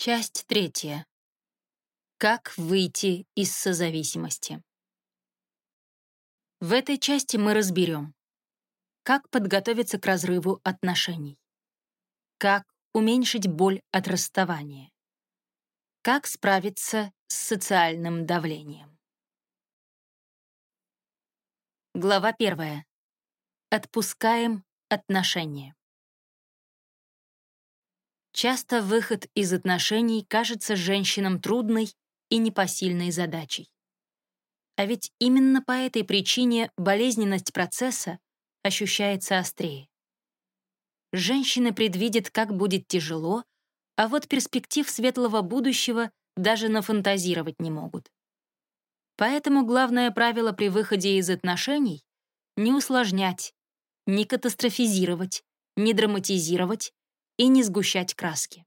Часть третья. Как выйти из созависимости? В этой части мы разберем, как подготовиться к разрыву отношений, как уменьшить боль от расставания, как справиться с социальным давлением. Глава первая. Отпускаем отношения. Часто выход из отношений кажется женщинам трудной и непосильной задачей. А ведь именно по этой причине болезненность процесса ощущается острее. Женщины предвидят, как будет тяжело, а вот перспектив светлого будущего даже нафантазировать не могут. Поэтому главное правило при выходе из отношений — не усложнять, не катастрофизировать, не драматизировать, и не сгущать краски.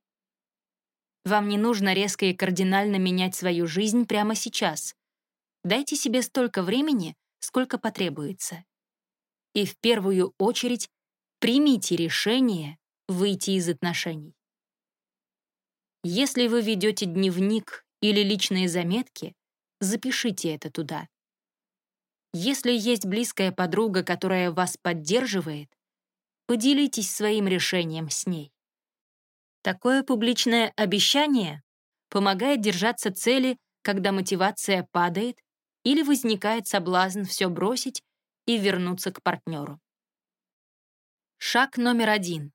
Вам не нужно резко и кардинально менять свою жизнь прямо сейчас. Дайте себе столько времени, сколько потребуется. И в первую очередь примите решение выйти из отношений. Если вы ведете дневник или личные заметки, запишите это туда. Если есть близкая подруга, которая вас поддерживает, поделитесь своим решением с ней. Такое публичное обещание помогает держаться цели, когда мотивация падает или возникает соблазн все бросить и вернуться к партнеру. Шаг номер один.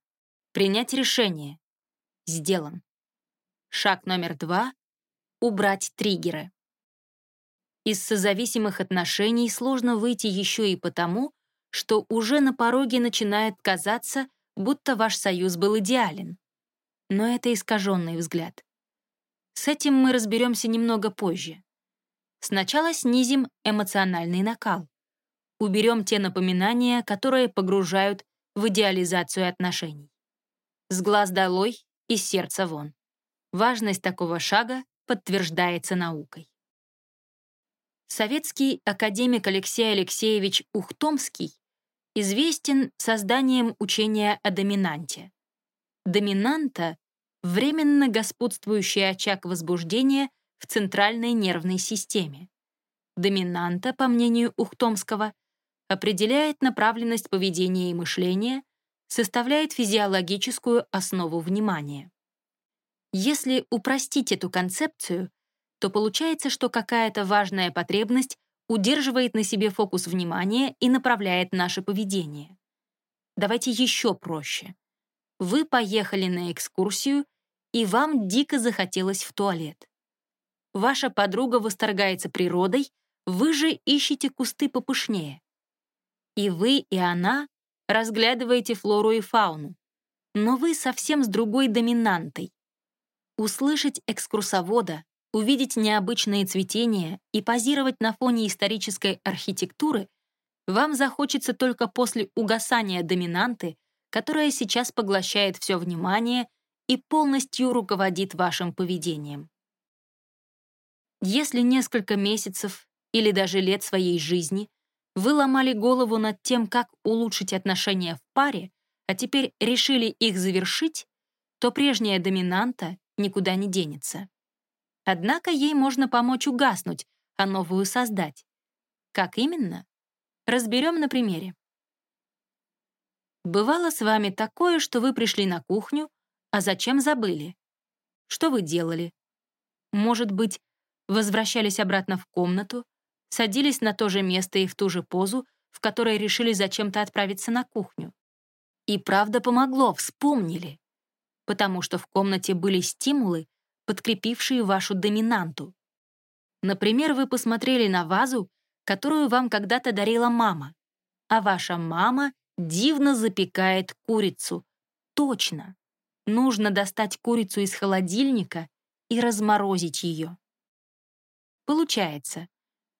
Принять решение. Сделан. Шаг номер два. Убрать триггеры. Из созависимых отношений сложно выйти еще и потому, что уже на пороге начинает казаться, будто ваш союз был идеален но это искаженный взгляд. С этим мы разберемся немного позже. Сначала снизим эмоциональный накал. Уберем те напоминания, которые погружают в идеализацию отношений. С глаз долой, из сердца вон. Важность такого шага подтверждается наукой. Советский академик Алексей Алексеевич Ухтомский известен созданием учения о доминанте. Доминанта — временно господствующий очаг возбуждения в центральной нервной системе. Доминанта, по мнению Ухтомского, определяет направленность поведения и мышления, составляет физиологическую основу внимания. Если упростить эту концепцию, то получается, что какая-то важная потребность удерживает на себе фокус внимания и направляет наше поведение. Давайте еще проще. Вы поехали на экскурсию, и вам дико захотелось в туалет. Ваша подруга восторгается природой, вы же ищете кусты попышнее. И вы, и она разглядываете флору и фауну, но вы совсем с другой доминантой. Услышать экскурсовода, увидеть необычные цветения и позировать на фоне исторической архитектуры вам захочется только после угасания доминанты, которая сейчас поглощает все внимание и полностью руководит вашим поведением. Если несколько месяцев или даже лет своей жизни вы ломали голову над тем, как улучшить отношения в паре, а теперь решили их завершить, то прежняя доминанта никуда не денется. Однако ей можно помочь угаснуть, а новую создать. Как именно? Разберем на примере. Бывало с вами такое, что вы пришли на кухню, а зачем забыли? Что вы делали? Может быть, возвращались обратно в комнату, садились на то же место и в ту же позу, в которой решили зачем-то отправиться на кухню. И правда помогло, вспомнили. Потому что в комнате были стимулы, подкрепившие вашу доминанту. Например, вы посмотрели на вазу, которую вам когда-то дарила мама, а ваша мама дивно запекает курицу. Точно. Нужно достать курицу из холодильника и разморозить ее. Получается,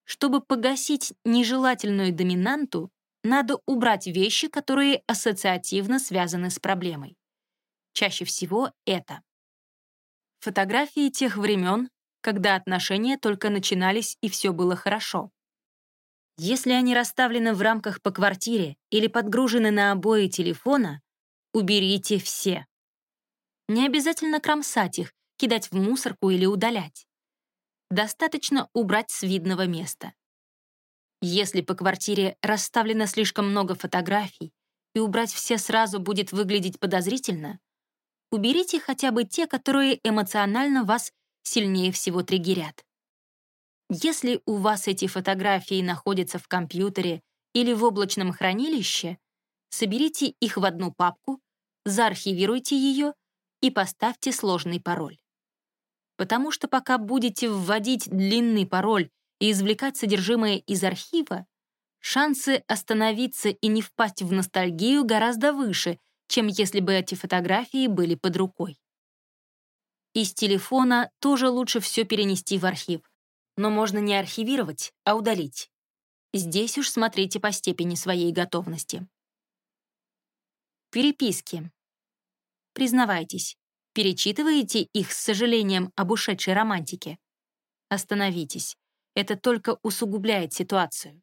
чтобы погасить нежелательную доминанту, надо убрать вещи, которые ассоциативно связаны с проблемой. Чаще всего это. Фотографии тех времен, когда отношения только начинались и все было хорошо. Если они расставлены в рамках по квартире или подгружены на обои телефона, уберите все. Не обязательно кромсать их, кидать в мусорку или удалять. Достаточно убрать с видного места. Если по квартире расставлено слишком много фотографий, и убрать все сразу будет выглядеть подозрительно, уберите хотя бы те, которые эмоционально вас сильнее всего триггерят. Если у вас эти фотографии находятся в компьютере или в облачном хранилище, соберите их в одну папку, заархивируйте ее и поставьте сложный пароль. Потому что пока будете вводить длинный пароль и извлекать содержимое из архива, шансы остановиться и не впасть в ностальгию гораздо выше, чем если бы эти фотографии были под рукой. Из телефона тоже лучше все перенести в архив, но можно не архивировать, а удалить. Здесь уж смотрите по степени своей готовности. Переписки. Признавайтесь, перечитываете их с сожалением об ушедшей романтике? Остановитесь. Это только усугубляет ситуацию.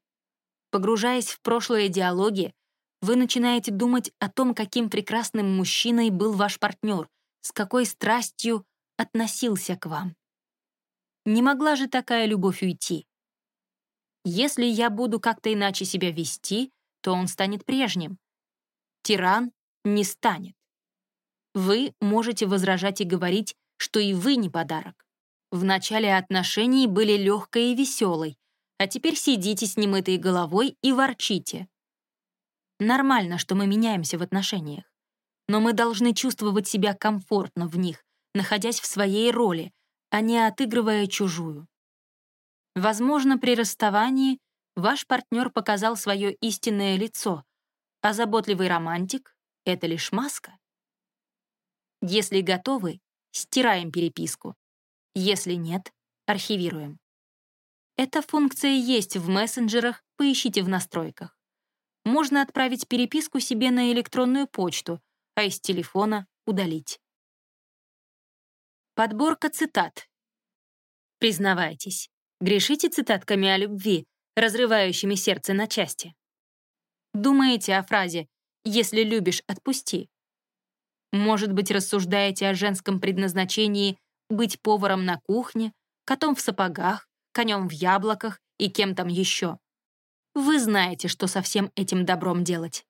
Погружаясь в прошлые диалоги, вы начинаете думать о том, каким прекрасным мужчиной был ваш партнер, с какой страстью относился к вам. Не могла же такая любовь уйти. Если я буду как-то иначе себя вести, то он станет прежним. Тиран не станет. Вы можете возражать и говорить, что и вы не подарок. В начале отношений были легкой и веселой, а теперь сидите с немытой головой и ворчите. Нормально, что мы меняемся в отношениях. Но мы должны чувствовать себя комфортно в них, находясь в своей роли, а не отыгрывая чужую. Возможно, при расставании ваш партнер показал свое истинное лицо, а заботливый романтик — это лишь маска. Если готовы, стираем переписку. Если нет, архивируем. Эта функция есть в мессенджерах, поищите в настройках. Можно отправить переписку себе на электронную почту, а из телефона удалить. Подборка цитат. Признавайтесь, грешите цитатками о любви, разрывающими сердце на части. Думаете о фразе «если любишь, отпусти». Может быть, рассуждаете о женском предназначении быть поваром на кухне, котом в сапогах, конем в яблоках и кем там еще. Вы знаете, что со всем этим добром делать.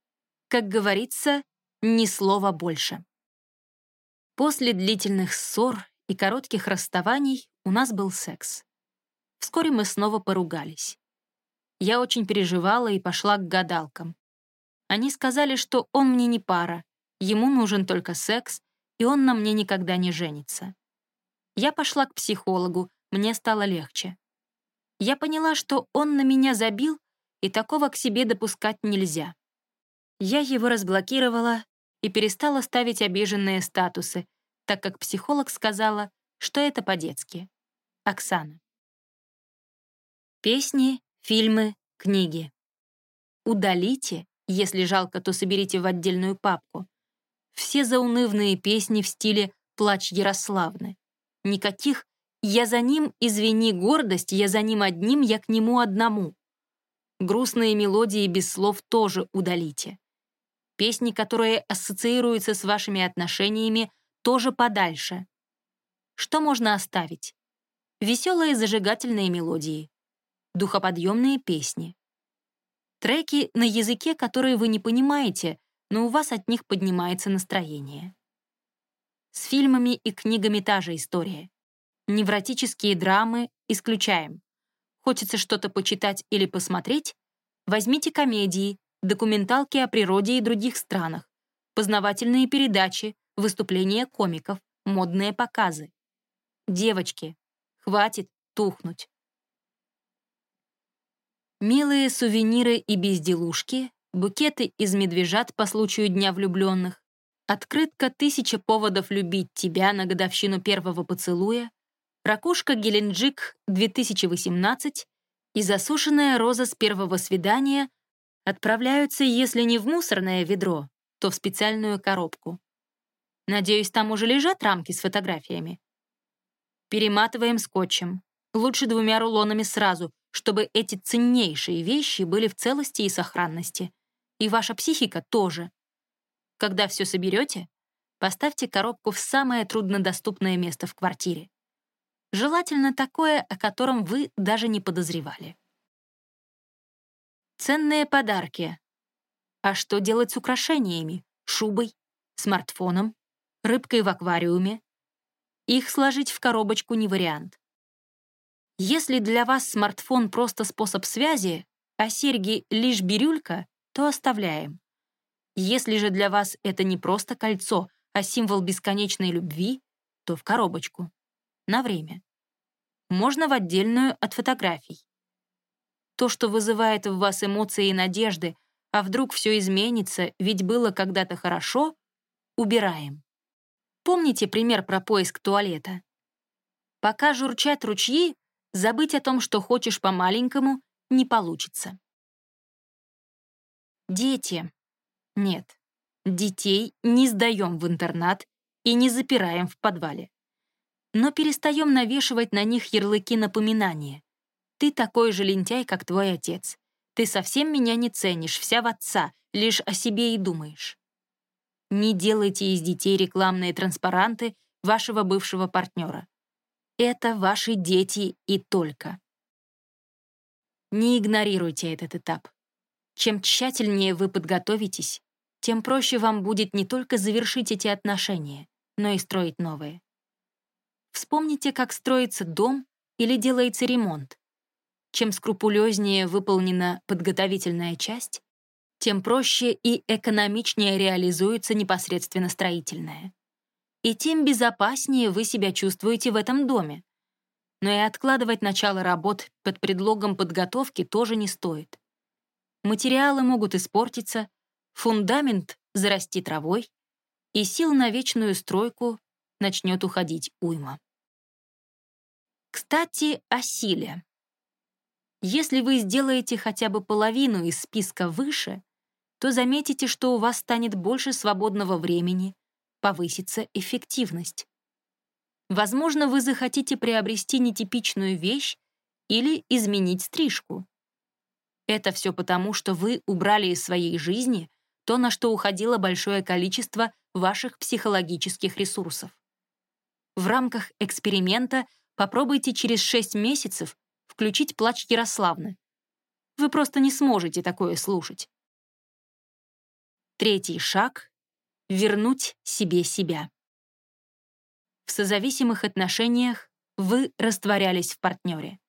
Как говорится, ни слова больше. После длительных ссор и коротких расставаний у нас был секс. Вскоре мы снова поругались. Я очень переживала и пошла к гадалкам. Они сказали, что он мне не пара, ему нужен только секс, и он на мне никогда не женится. Я пошла к психологу, мне стало легче. Я поняла, что он на меня забил, и такого к себе допускать нельзя. Я его разблокировала и перестала ставить обиженные статусы, так как психолог сказала, что это по-детски. Оксана. Песни, фильмы, книги. Удалите, если жалко, то соберите в отдельную папку. Все заунывные песни в стиле «Плач Ярославны». Никаких «я за ним, извини, гордость, я за ним одним, я к нему одному». Грустные мелодии без слов тоже удалите. Песни, которые ассоциируются с вашими отношениями, тоже подальше. Что можно оставить? Веселые зажигательные мелодии. Духоподъемные песни. Треки на языке, которые вы не понимаете, но у вас от них поднимается настроение. С фильмами и книгами та же история. Невротические драмы исключаем. Хочется что-то почитать или посмотреть? Возьмите комедии, документалки о природе и других странах, познавательные передачи, выступления комиков, модные показы. Девочки, хватит тухнуть. Милые сувениры и безделушки, букеты из медвежат по случаю Дня влюбленных, открытка «Тысяча поводов любить тебя» на годовщину первого поцелуя, ракушка Геленджик 2018 и засушенная роза с первого свидания отправляются, если не в мусорное ведро, то в специальную коробку. Надеюсь, там уже лежат рамки с фотографиями. Перематываем скотчем. Лучше двумя рулонами сразу, чтобы эти ценнейшие вещи были в целости и сохранности. И ваша психика тоже. Когда все соберете, Поставьте коробку в самое труднодоступное место в квартире. Желательно такое, о котором вы даже не подозревали. Ценные подарки. А что делать с украшениями? Шубой, смартфоном, рыбкой в аквариуме? Их сложить в коробочку не вариант. Если для вас смартфон просто способ связи, а серьги — лишь бирюлька, то оставляем. Если же для вас это не просто кольцо, а символ бесконечной любви, то в коробочку. На время. Можно в отдельную от фотографий. То, что вызывает в вас эмоции и надежды, а вдруг все изменится, ведь было когда-то хорошо, убираем. Помните пример про поиск туалета? Пока журчат ручьи, забыть о том, что хочешь по-маленькому, не получится. Дети. Нет, детей не сдаем в интернат и не запираем в подвале. Но перестаем навешивать на них ярлыки напоминания. Ты такой же лентяй, как твой отец. Ты совсем меня не ценишь, вся в отца, лишь о себе и думаешь. Не делайте из детей рекламные транспаранты вашего бывшего партнера. Это ваши дети и только. Не игнорируйте этот этап. Чем тщательнее вы подготовитесь, тем проще вам будет не только завершить эти отношения, но и строить новые. Вспомните, как строится дом или делается ремонт. Чем скрупулезнее выполнена подготовительная часть, тем проще и экономичнее реализуется непосредственно строительная. И тем безопаснее вы себя чувствуете в этом доме. Но и откладывать начало работ под предлогом подготовки тоже не стоит. Материалы могут испортиться, фундамент зарасти травой, и сил на вечную стройку начнет уходить уйма. Кстати, о силе. Если вы сделаете хотя бы половину из списка выше, то заметите, что у вас станет больше свободного времени, повысится эффективность. Возможно, вы захотите приобрести нетипичную вещь или изменить стрижку. Это все потому, что вы убрали из своей жизни то, на что уходило большое количество ваших психологических ресурсов. В рамках эксперимента попробуйте через 6 месяцев включить плач Ярославны. Вы просто не сможете такое слушать. Третий шаг — вернуть себе себя. В созависимых отношениях вы растворялись в партнере.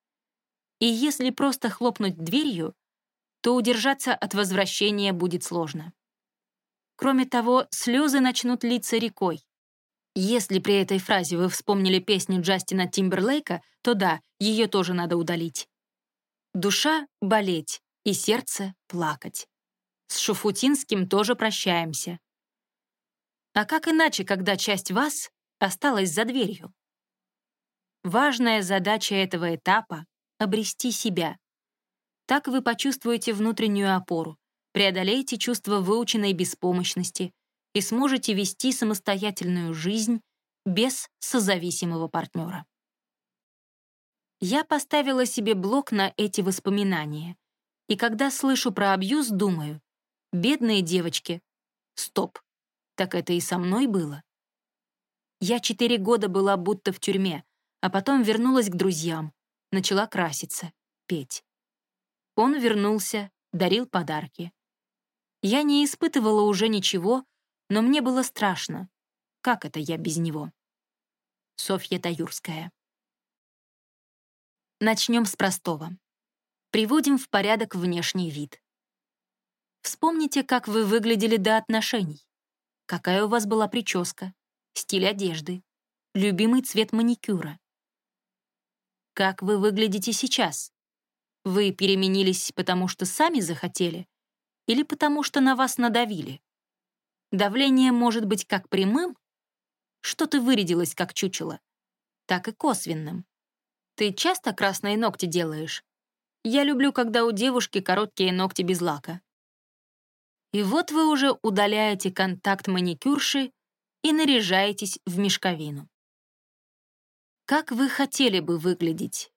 И если просто хлопнуть дверью, то удержаться от возвращения будет сложно. Кроме того, слезы начнут литься рекой. Если при этой фразе вы вспомнили песню Джастина Тимберлейка, то да, ее тоже надо удалить. Душа — болеть, и сердце — плакать. С Шуфутинским тоже прощаемся. А как иначе, когда часть вас осталась за дверью? Важная задача этого этапа — обрести себя. Так вы почувствуете внутреннюю опору, преодолеете чувство выученной беспомощности — и сможете вести самостоятельную жизнь без созависимого партнера. Я поставила себе блок на эти воспоминания, и когда слышу про абьюз, думаю, бедные девочки, стоп, так это и со мной было. Я четыре года была будто в тюрьме, а потом вернулась к друзьям, начала краситься, петь. Он вернулся, дарил подарки. Я не испытывала уже ничего, но мне было страшно. Как это я без него? Софья Таюрская. Начнем с простого. Приводим в порядок внешний вид. Вспомните, как вы выглядели до отношений. Какая у вас была прическа, стиль одежды, любимый цвет маникюра. Как вы выглядите сейчас? Вы переменились, потому что сами захотели или потому что на вас надавили? Давление может быть как прямым, что ты вырядилась как чучело, так и косвенным. Ты часто красные ногти делаешь? Я люблю, когда у девушки короткие ногти без лака. И вот вы уже удаляете контакт маникюрши и наряжаетесь в мешковину. Как вы хотели бы выглядеть?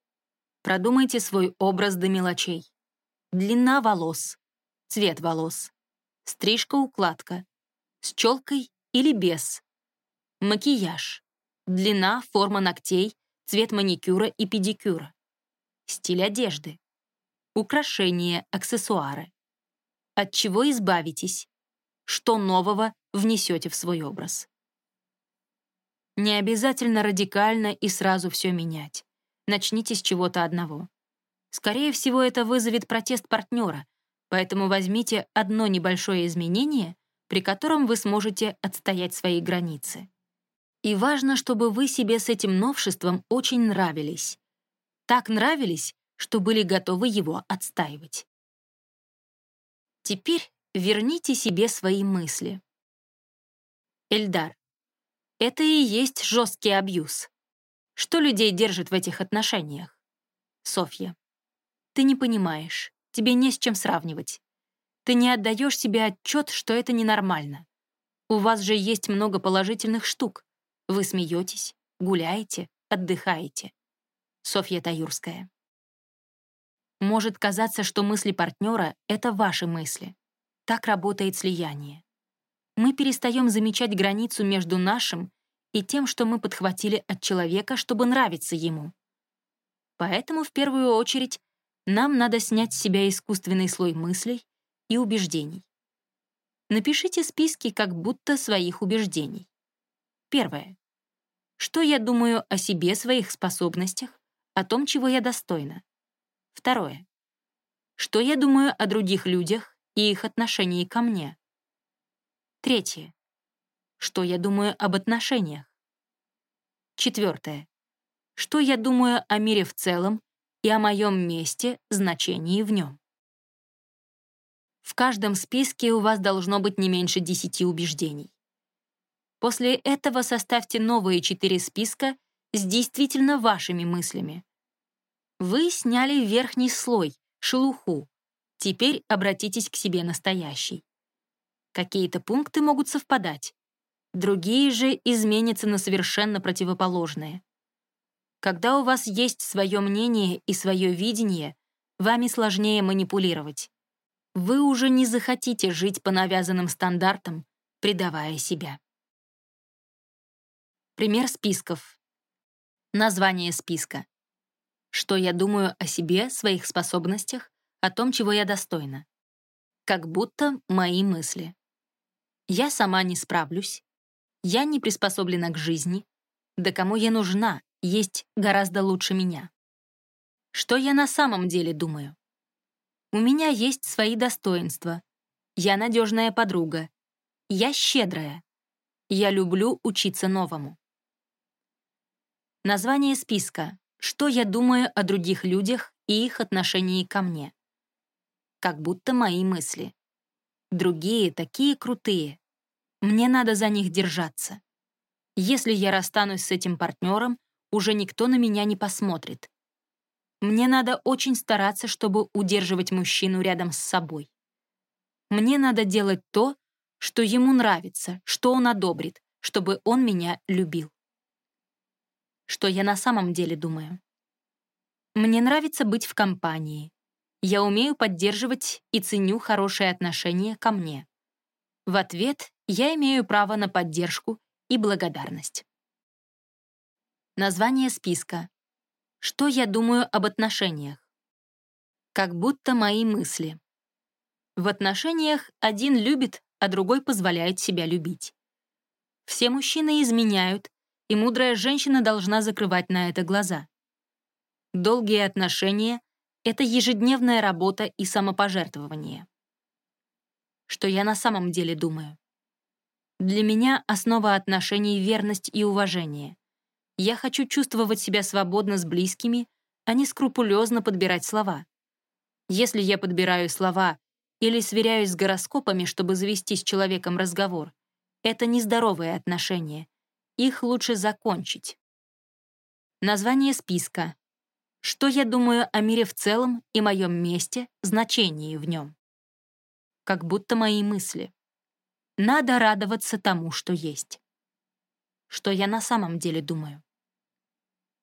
Продумайте свой образ до мелочей. Длина волос, цвет волос, стрижка-укладка, с челкой или без, Макияж. Длина, форма ногтей, цвет маникюра и педикюра. Стиль одежды. Украшения, аксессуары. От чего избавитесь? Что нового внесете в свой образ? Не обязательно радикально и сразу все менять. Начните с чего-то одного. Скорее всего, это вызовет протест партнера, поэтому возьмите одно небольшое изменение, при котором вы сможете отстоять свои границы. И важно, чтобы вы себе с этим новшеством очень нравились. Так нравились, что были готовы его отстаивать. Теперь верните себе свои мысли. Эльдар. Это и есть жесткий абьюз. Что людей держит в этих отношениях? Софья. Ты не понимаешь, тебе не с чем сравнивать. Ты не отдаешь себе отчет, что это ненормально. У вас же есть много положительных штук. Вы смеетесь, гуляете, отдыхаете. Софья Таюрская. Может казаться, что мысли партнера — это ваши мысли. Так работает слияние. Мы перестаем замечать границу между нашим и тем, что мы подхватили от человека, чтобы нравиться ему. Поэтому в первую очередь нам надо снять с себя искусственный слой мыслей и убеждений. Напишите списки как будто своих убеждений. Первое. Что я думаю о себе, своих способностях, о том, чего я достойна? Второе. Что я думаю о других людях и их отношении ко мне? Третье. Что я думаю об отношениях? Четвертое. Что я думаю о мире в целом и о моем месте, значении в нем. В каждом списке у вас должно быть не меньше 10 убеждений. После этого составьте новые четыре списка с действительно вашими мыслями. Вы сняли верхний слой, шелуху. Теперь обратитесь к себе настоящий. Какие-то пункты могут совпадать, другие же изменятся на совершенно противоположные. Когда у вас есть свое мнение и свое видение, вами сложнее манипулировать. Вы уже не захотите жить по навязанным стандартам, предавая себя. Пример списков. Название списка. Что я думаю о себе, своих способностях, о том, чего я достойна. Как будто мои мысли. Я сама не справлюсь. Я не приспособлена к жизни. Да кому я нужна, есть гораздо лучше меня. Что я на самом деле думаю? У меня есть свои достоинства. Я надежная подруга. Я щедрая. Я люблю учиться новому. Название списка. Что я думаю о других людях и их отношении ко мне? Как будто мои мысли. Другие такие крутые. Мне надо за них держаться. Если я расстанусь с этим партнером, уже никто на меня не посмотрит. Мне надо очень стараться, чтобы удерживать мужчину рядом с собой. Мне надо делать то, что ему нравится, что он одобрит, чтобы он меня любил. Что я на самом деле думаю? Мне нравится быть в компании. Я умею поддерживать и ценю хорошие отношения ко мне. В ответ я имею право на поддержку и благодарность. Название списка. Что я думаю об отношениях? Как будто мои мысли. В отношениях один любит, а другой позволяет себя любить. Все мужчины изменяют, и мудрая женщина должна закрывать на это глаза. Долгие отношения — это ежедневная работа и самопожертвование. Что я на самом деле думаю? Для меня основа отношений — верность и уважение. Я хочу чувствовать себя свободно с близкими, а не скрупулезно подбирать слова. Если я подбираю слова или сверяюсь с гороскопами, чтобы завести с человеком разговор, это нездоровые отношения. Их лучше закончить. Название списка. Что я думаю о мире в целом и моем месте, значении в нем. Как будто мои мысли. Надо радоваться тому, что есть. Что я на самом деле думаю.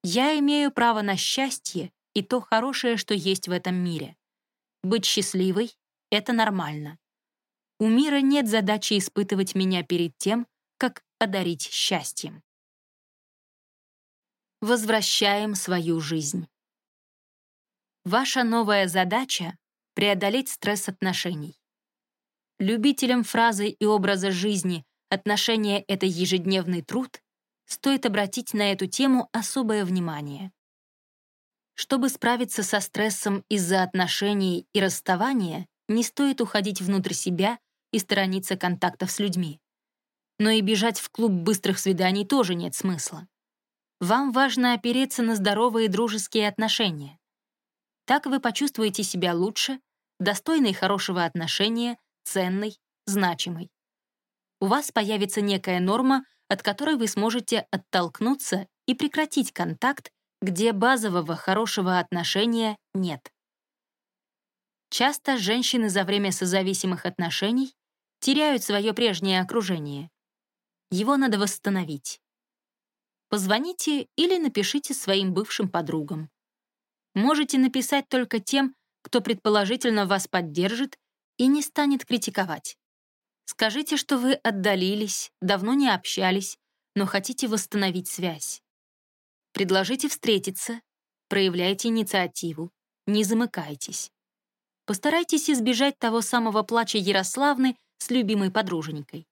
Я имею право на счастье и то хорошее, что есть в этом мире. Быть счастливой — это нормально. У мира нет задачи испытывать меня перед тем, как одарить счастьем. Возвращаем свою жизнь. Ваша новая задача — преодолеть стресс отношений. Любителям фразы и образа жизни «отношения — это ежедневный труд» стоит обратить на эту тему особое внимание. Чтобы справиться со стрессом из-за отношений и расставания, не стоит уходить внутрь себя и сторониться контактов с людьми. Но и бежать в клуб быстрых свиданий тоже нет смысла. Вам важно опереться на здоровые дружеские отношения. Так вы почувствуете себя лучше, достойной хорошего отношения, ценной, значимой. У вас появится некая норма, от которой вы сможете оттолкнуться и прекратить контакт, где базового хорошего отношения нет. Часто женщины за время созависимых отношений теряют свое прежнее окружение. Его надо восстановить. Позвоните или напишите своим бывшим подругам. Можете написать только тем, кто предположительно вас поддержит и не станет критиковать. Скажите, что вы отдалились, давно не общались, но хотите восстановить связь. Предложите встретиться, проявляйте инициативу, не замыкайтесь. Постарайтесь избежать того самого плача Ярославны с любимой подруженькой.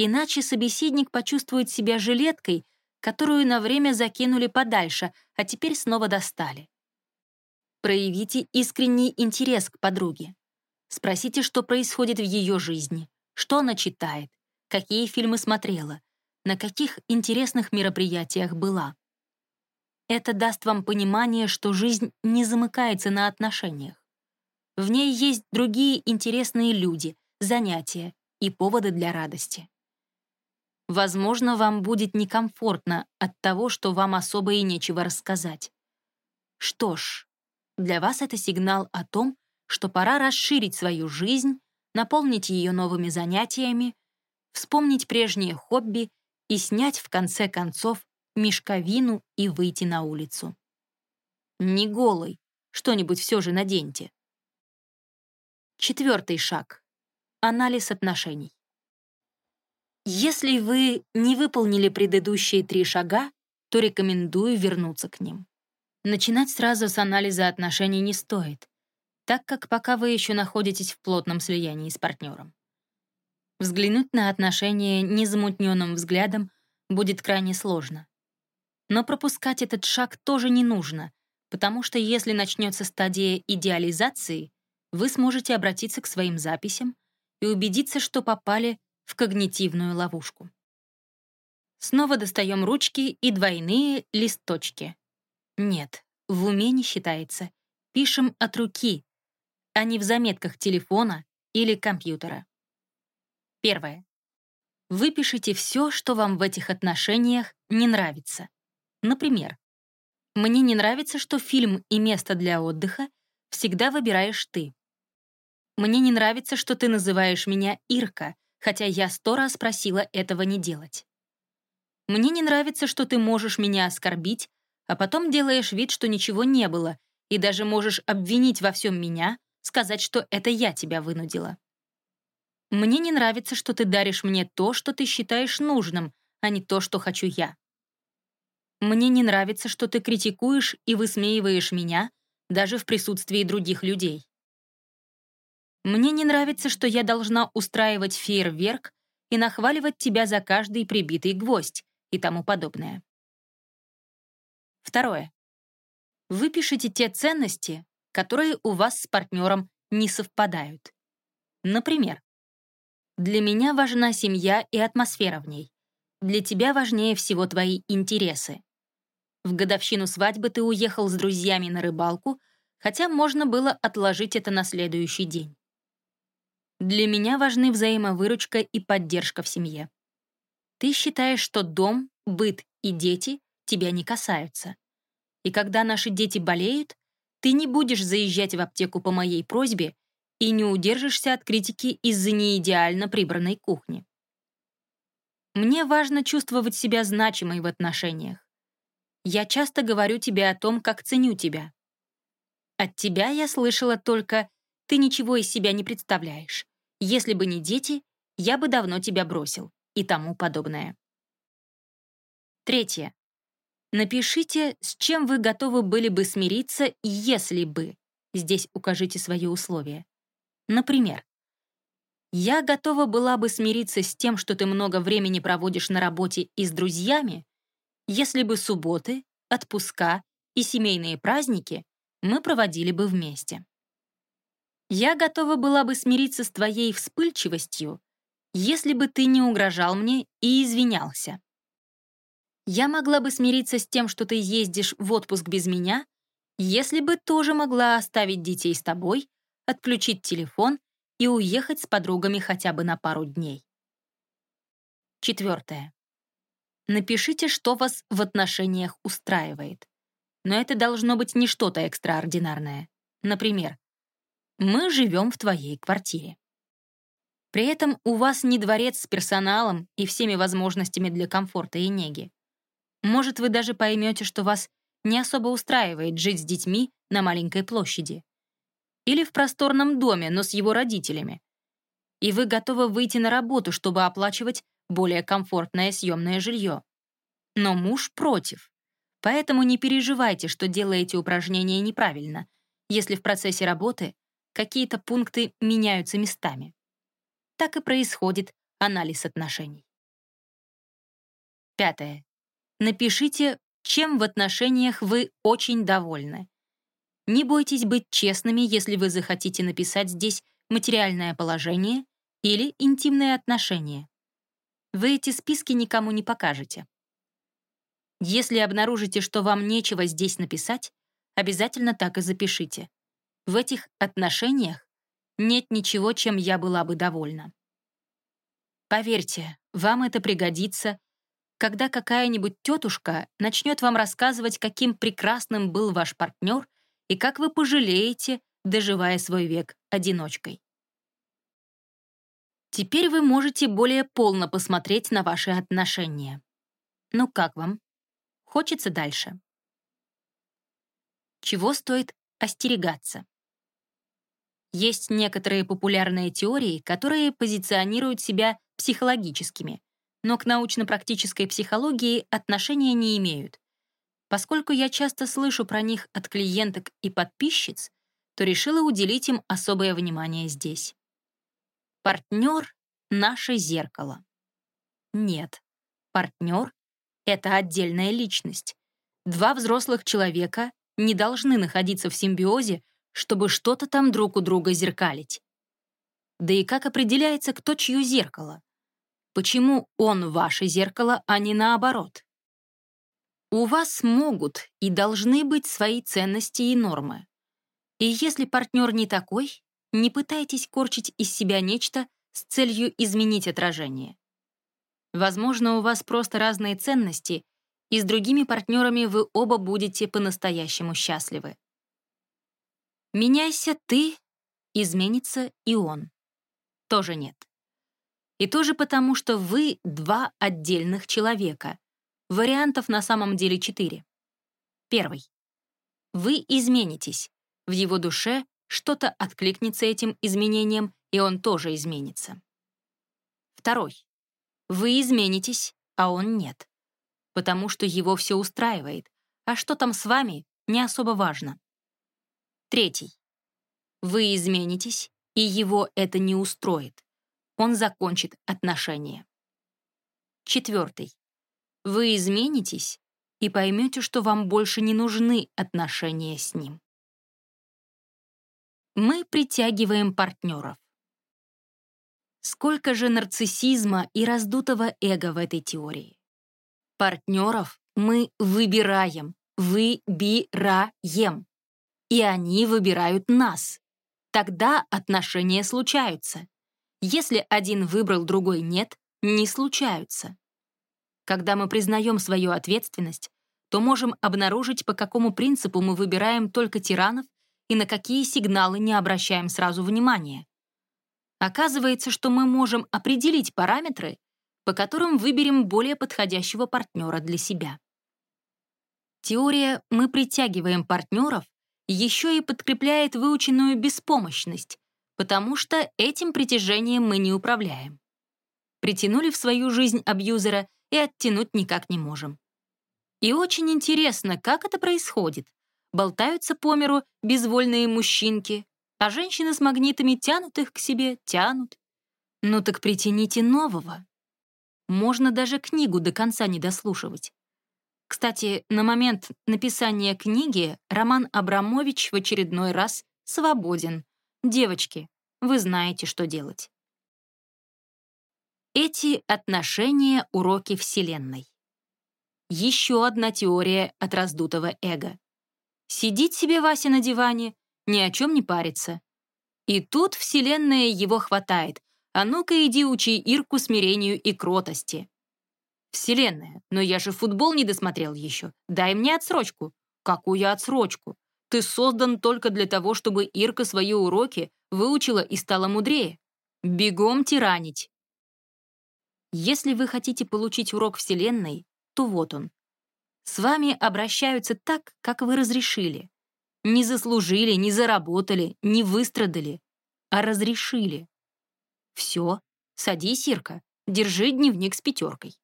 Иначе собеседник почувствует себя жилеткой, которую на время закинули подальше, а теперь снова достали. Проявите искренний интерес к подруге. Спросите, что происходит в ее жизни, что она читает, какие фильмы смотрела, на каких интересных мероприятиях была. Это даст вам понимание, что жизнь не замыкается на отношениях. В ней есть другие интересные люди, занятия и поводы для радости. Возможно, вам будет некомфортно от того, что вам особо и нечего рассказать. Что ж, для вас это сигнал о том, что пора расширить свою жизнь, наполнить ее новыми занятиями, вспомнить прежние хобби и снять, в конце концов, мешковину и выйти на улицу. Не голый, что-нибудь все же наденьте. Четвертый шаг. Анализ отношений. Если вы не выполнили предыдущие три шага, то рекомендую вернуться к ним. Начинать сразу с анализа отношений не стоит, так как пока вы еще находитесь в плотном слиянии с партнером. Взглянуть на отношения незамутненным взглядом будет крайне сложно. Но пропускать этот шаг тоже не нужно, потому что если начнется стадия идеализации, вы сможете обратиться к своим записям и убедиться, что попали в когнитивную ловушку. Снова достаем ручки и двойные листочки. Нет, в уме не считается. Пишем от руки, а не в заметках телефона или компьютера. Первое. Выпишите все, что вам в этих отношениях не нравится. Например, «Мне не нравится, что фильм и место для отдыха всегда выбираешь ты. Мне не нравится, что ты называешь меня Ирка, хотя я сто раз просила этого не делать. Мне не нравится, что ты можешь меня оскорбить, а потом делаешь вид, что ничего не было, и даже можешь обвинить во всем меня, сказать, что это я тебя вынудила. Мне не нравится, что ты даришь мне то, что ты считаешь нужным, а не то, что хочу я. Мне не нравится, что ты критикуешь и высмеиваешь меня, даже в присутствии других людей. Мне не нравится, что я должна устраивать фейерверк и нахваливать тебя за каждый прибитый гвоздь и тому подобное. Второе. Выпишите те ценности, которые у вас с партнером не совпадают. Например, для меня важна семья и атмосфера в ней. Для тебя важнее всего твои интересы. В годовщину свадьбы ты уехал с друзьями на рыбалку, хотя можно было отложить это на следующий день. Для меня важны взаимовыручка и поддержка в семье. Ты считаешь, что дом, быт и дети тебя не касаются. И когда наши дети болеют, ты не будешь заезжать в аптеку по моей просьбе и не удержишься от критики из-за неидеально прибранной кухни. Мне важно чувствовать себя значимой в отношениях. Я часто говорю тебе о том, как ценю тебя. От тебя я слышала только «ты ничего из себя не представляешь. Если бы не дети, я бы давно тебя бросил. и тому подобное. Третье. Напишите, с чем вы готовы были бы смириться, если бы. Здесь укажите свои условия. Например, «Я готова была бы смириться с тем, что ты много времени проводишь на работе и с друзьями, если бы субботы, отпуска и семейные праздники мы проводили бы вместе. Я готова была бы смириться с твоей вспыльчивостью, если бы ты не угрожал мне и извинялся. Я могла бы смириться с тем, что ты ездишь в отпуск без меня, если бы тоже могла оставить детей с тобой, отключить телефон и уехать с подругами хотя бы на пару дней. Четвертое. Напишите, что вас в отношениях устраивает. Но это должно быть не что-то экстраординарное. Например, «Мы живем в твоей квартире». При этом у вас не дворец с персоналом и всеми возможностями для комфорта и неги. Может, вы даже поймете, что вас не особо устраивает жить с детьми на маленькой площади. Или в просторном доме, но с его родителями. И вы готовы выйти на работу, чтобы оплачивать более комфортное съемное жилье. Но муж против. Поэтому не переживайте, что делаете упражнения неправильно, если в процессе работы какие-то пункты меняются местами так и происходит анализ отношений. Пятое. Напишите, чем в отношениях вы очень довольны. Не бойтесь быть честными, если вы захотите написать здесь материальное положение или интимные отношения. Вы эти списки никому не покажете. Если обнаружите, что вам нечего здесь написать, обязательно так и запишите. В этих отношениях нет ничего, чем я была бы довольна. Поверьте, вам это пригодится, когда какая-нибудь тетушка начнет вам рассказывать, каким прекрасным был ваш партнер и как вы пожалеете, доживая свой век одиночкой. Теперь вы можете более полно посмотреть на ваши отношения. Ну как вам? Хочется дальше? Чего стоит остерегаться? Есть некоторые популярные теории, которые позиционируют себя психологическими, но к научно-практической психологии отношения не имеют. Поскольку я часто слышу про них от клиенток и подписчиц, то решила уделить им особое внимание здесь. Партнер — наше зеркало. Нет, партнер — это отдельная личность. Два взрослых человека не должны находиться в симбиозе, чтобы что-то там друг у друга зеркалить. Да и как определяется, кто чье зеркало? Почему он ваше зеркало, а не наоборот? У вас могут и должны быть свои ценности и нормы. И если партнер не такой, не пытайтесь корчить из себя нечто с целью изменить отражение. Возможно, у вас просто разные ценности, и с другими партнерами вы оба будете по-настоящему счастливы. Меняйся ты, изменится и он. Тоже нет. И тоже потому, что вы два отдельных человека. Вариантов на самом деле четыре. Первый. Вы изменитесь. В его душе что-то откликнется этим изменением, и он тоже изменится. Второй. Вы изменитесь, а он нет. Потому что его все устраивает, а что там с вами, не особо важно. Третий. Вы изменитесь, и его это не устроит. Он закончит отношения. Четвертый. Вы изменитесь и поймете, что вам больше не нужны отношения с ним. Мы притягиваем партнеров. Сколько же нарциссизма и раздутого эго в этой теории. Партнеров мы выбираем, выбираем и они выбирают нас. Тогда отношения случаются. Если один выбрал, другой нет, не случаются. Когда мы признаем свою ответственность, то можем обнаружить, по какому принципу мы выбираем только тиранов и на какие сигналы не обращаем сразу внимания. Оказывается, что мы можем определить параметры, по которым выберем более подходящего партнера для себя. Теория «мы притягиваем партнеров» еще и подкрепляет выученную беспомощность, потому что этим притяжением мы не управляем. притянули в свою жизнь абьюзера и оттянуть никак не можем. И очень интересно, как это происходит. Болтаются по миру безвольные мужчинки, а женщины с магнитами тянут их к себе, тянут. Ну так притяните нового. Можно даже книгу до конца не дослушивать. Кстати, на момент написания книги Роман Абрамович в очередной раз свободен. Девочки, вы знаете, что делать. Эти отношения — уроки Вселенной. Еще одна теория от раздутого эго. Сидит себе Вася на диване, ни о чем не парится. И тут Вселенная его хватает. А ну-ка иди учи Ирку смирению и кротости. Вселенная, но я же футбол не досмотрел еще. Дай мне отсрочку. Какую отсрочку? Ты создан только для того, чтобы Ирка свои уроки выучила и стала мудрее. Бегом тиранить. Если вы хотите получить урок Вселенной, то вот он. С вами обращаются так, как вы разрешили. Не заслужили, не заработали, не выстрадали, а разрешили. Все, садись, Ирка, держи дневник с пятеркой.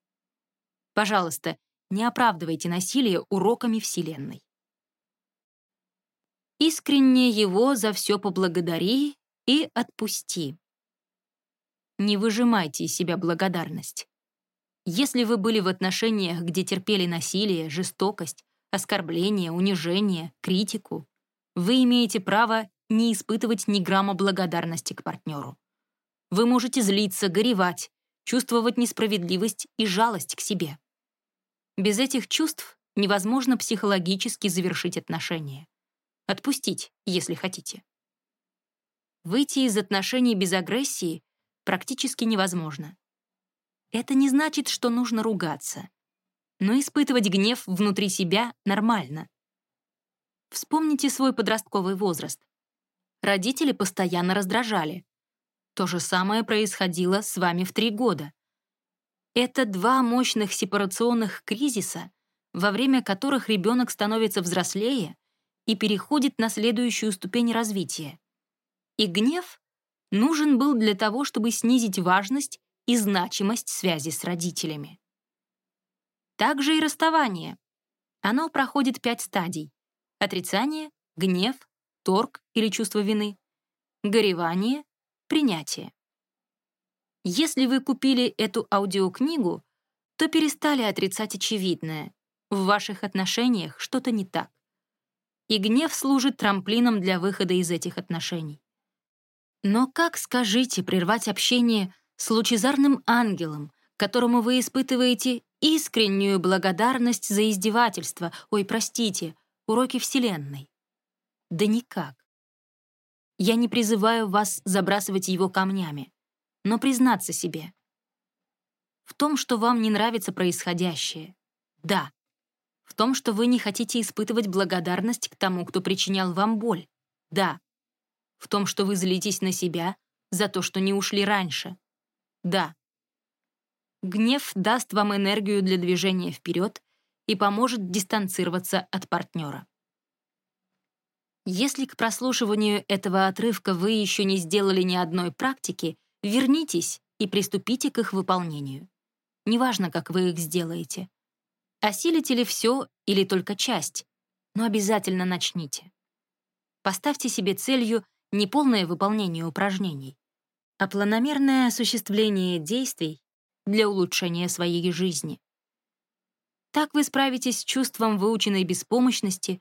Пожалуйста, не оправдывайте насилие уроками Вселенной. Искренне его за все поблагодари и отпусти. Не выжимайте из себя благодарность. Если вы были в отношениях, где терпели насилие, жестокость, оскорбление, унижение, критику, вы имеете право не испытывать ни грамма благодарности к партнеру. Вы можете злиться, горевать, чувствовать несправедливость и жалость к себе. Без этих чувств невозможно психологически завершить отношения. Отпустить, если хотите. Выйти из отношений без агрессии практически невозможно. Это не значит, что нужно ругаться. Но испытывать гнев внутри себя нормально. Вспомните свой подростковый возраст. Родители постоянно раздражали. То же самое происходило с вами в три года. Это два мощных сепарационных кризиса, во время которых ребенок становится взрослее и переходит на следующую ступень развития. И гнев нужен был для того, чтобы снизить важность и значимость связи с родителями. Также и расставание. Оно проходит пять стадий. Отрицание, гнев, торг или чувство вины, горевание, принятие. Если вы купили эту аудиокнигу, то перестали отрицать очевидное. В ваших отношениях что-то не так. И гнев служит трамплином для выхода из этих отношений. Но как, скажите, прервать общение с лучезарным ангелом, которому вы испытываете искреннюю благодарность за издевательство, ой, простите, уроки Вселенной? Да никак. Я не призываю вас забрасывать его камнями, но признаться себе. В том, что вам не нравится происходящее. Да. В том, что вы не хотите испытывать благодарность к тому, кто причинял вам боль. Да в том, что вы злитесь на себя за то, что не ушли раньше. Да. Гнев даст вам энергию для движения вперед и поможет дистанцироваться от партнера. Если к прослушиванию этого отрывка вы еще не сделали ни одной практики, вернитесь и приступите к их выполнению. Неважно, как вы их сделаете. Осилите ли все или только часть, но обязательно начните. Поставьте себе целью не полное выполнение упражнений, а планомерное осуществление действий для улучшения своей жизни. Так вы справитесь с чувством выученной беспомощности,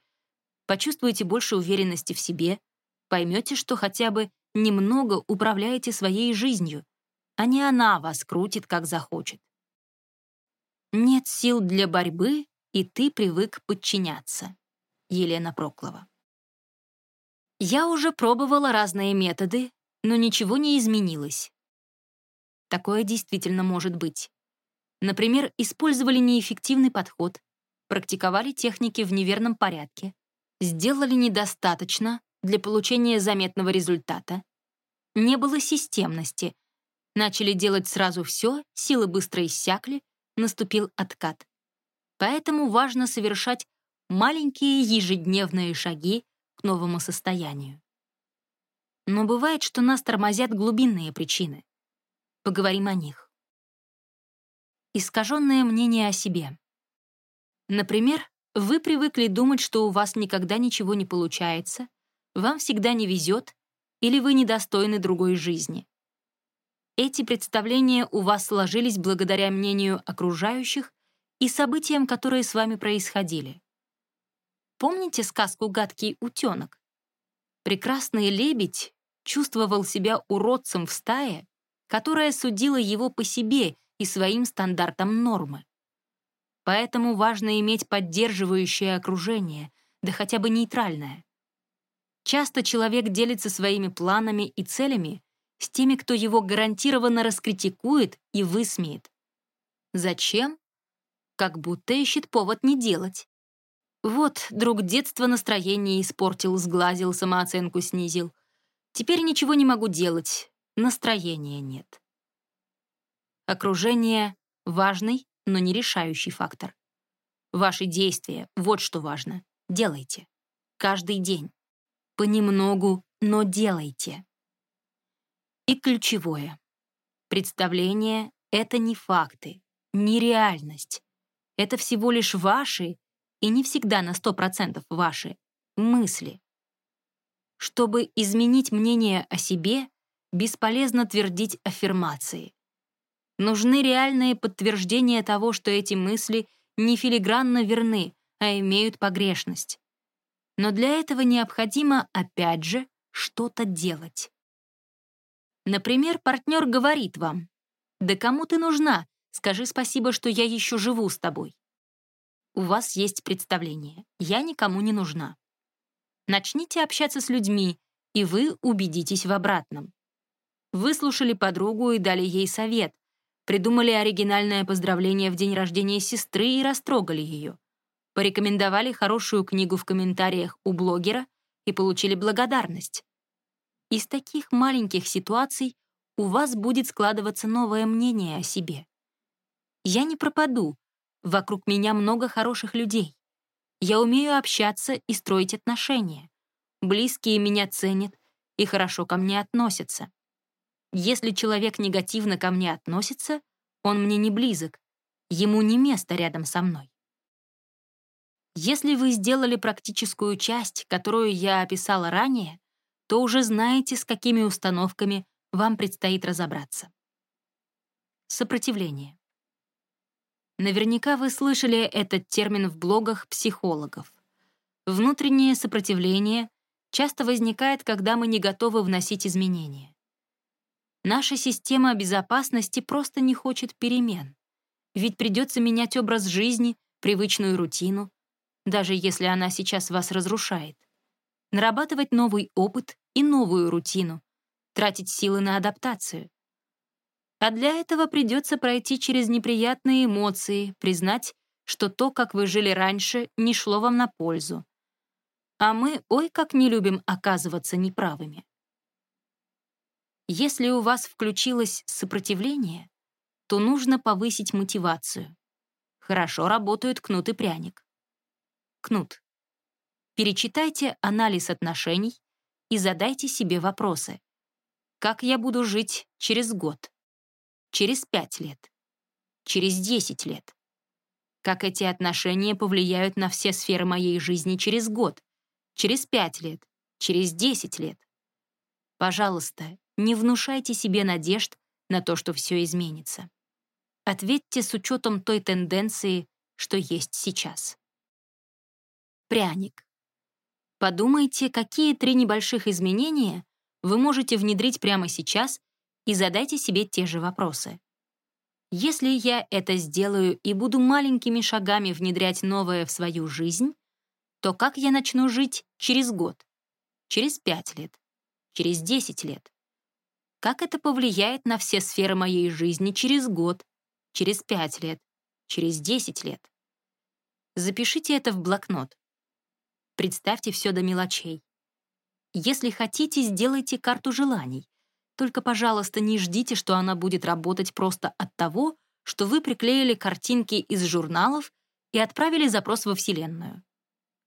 почувствуете больше уверенности в себе, поймете, что хотя бы немного управляете своей жизнью, а не она вас крутит, как захочет. Нет сил для борьбы, и ты привык подчиняться. Елена Проклова. Я уже пробовала разные методы, но ничего не изменилось. Такое действительно может быть. Например, использовали неэффективный подход, практиковали техники в неверном порядке, сделали недостаточно для получения заметного результата, не было системности, начали делать сразу все, силы быстро иссякли, наступил откат. Поэтому важно совершать маленькие ежедневные шаги новому состоянию. Но бывает, что нас тормозят глубинные причины. Поговорим о них. Искаженное мнение о себе. Например, вы привыкли думать, что у вас никогда ничего не получается, вам всегда не везет или вы недостойны другой жизни. Эти представления у вас сложились благодаря мнению окружающих и событиям, которые с вами происходили. Помните сказку «Гадкий утенок»? Прекрасный лебедь чувствовал себя уродцем в стае, которая судила его по себе и своим стандартам нормы. Поэтому важно иметь поддерживающее окружение, да хотя бы нейтральное. Часто человек делится своими планами и целями с теми, кто его гарантированно раскритикует и высмеет. Зачем? Как будто ищет повод не делать. Вот, друг детства настроение испортил, сглазил, самооценку снизил. Теперь ничего не могу делать, настроения нет. Окружение — важный, но не решающий фактор. Ваши действия — вот что важно. Делайте. Каждый день. Понемногу, но делайте. И ключевое. Представление — это не факты, не реальность. Это всего лишь ваши, и не всегда на 100% ваши, мысли. Чтобы изменить мнение о себе, бесполезно твердить аффирмации. Нужны реальные подтверждения того, что эти мысли не филигранно верны, а имеют погрешность. Но для этого необходимо, опять же, что-то делать. Например, партнер говорит вам, «Да кому ты нужна? Скажи спасибо, что я еще живу с тобой». У вас есть представление «Я никому не нужна». Начните общаться с людьми, и вы убедитесь в обратном. Выслушали подругу и дали ей совет, придумали оригинальное поздравление в день рождения сестры и растрогали ее. Порекомендовали хорошую книгу в комментариях у блогера и получили благодарность. Из таких маленьких ситуаций у вас будет складываться новое мнение о себе. Я не пропаду. Вокруг меня много хороших людей. Я умею общаться и строить отношения. Близкие меня ценят и хорошо ко мне относятся. Если человек негативно ко мне относится, он мне не близок, ему не место рядом со мной. Если вы сделали практическую часть, которую я описала ранее, то уже знаете, с какими установками вам предстоит разобраться. Сопротивление. Наверняка вы слышали этот термин в блогах психологов. Внутреннее сопротивление часто возникает, когда мы не готовы вносить изменения. Наша система безопасности просто не хочет перемен. Ведь придется менять образ жизни, привычную рутину, даже если она сейчас вас разрушает. Нарабатывать новый опыт и новую рутину, тратить силы на адаптацию. А для этого придется пройти через неприятные эмоции, признать, что то, как вы жили раньше, не шло вам на пользу. А мы, ой, как не любим оказываться неправыми. Если у вас включилось сопротивление, то нужно повысить мотивацию. Хорошо работают кнут и пряник. Кнут. Перечитайте анализ отношений и задайте себе вопросы. Как я буду жить через год? Через пять лет? Через десять лет? Как эти отношения повлияют на все сферы моей жизни через год? Через пять лет? Через десять лет? Пожалуйста, не внушайте себе надежд на то, что все изменится. Ответьте с учетом той тенденции, что есть сейчас. Пряник. Подумайте, какие три небольших изменения вы можете внедрить прямо сейчас и задайте себе те же вопросы. Если я это сделаю и буду маленькими шагами внедрять новое в свою жизнь, то как я начну жить через год, через пять лет, через десять лет? Как это повлияет на все сферы моей жизни через год, через пять лет, через десять лет? Запишите это в блокнот. Представьте все до мелочей. Если хотите, сделайте карту желаний. Только, пожалуйста, не ждите, что она будет работать просто от того, что вы приклеили картинки из журналов и отправили запрос во Вселенную.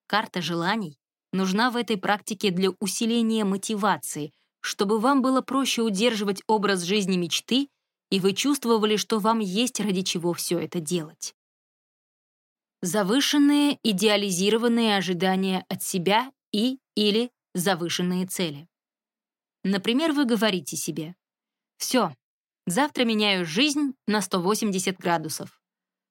Карта желаний нужна в этой практике для усиления мотивации — чтобы вам было проще удерживать образ жизни мечты и вы чувствовали, что вам есть ради чего все это делать. Завышенные идеализированные ожидания от себя и или завышенные цели. Например, вы говорите себе «Все, завтра меняю жизнь на 180 градусов.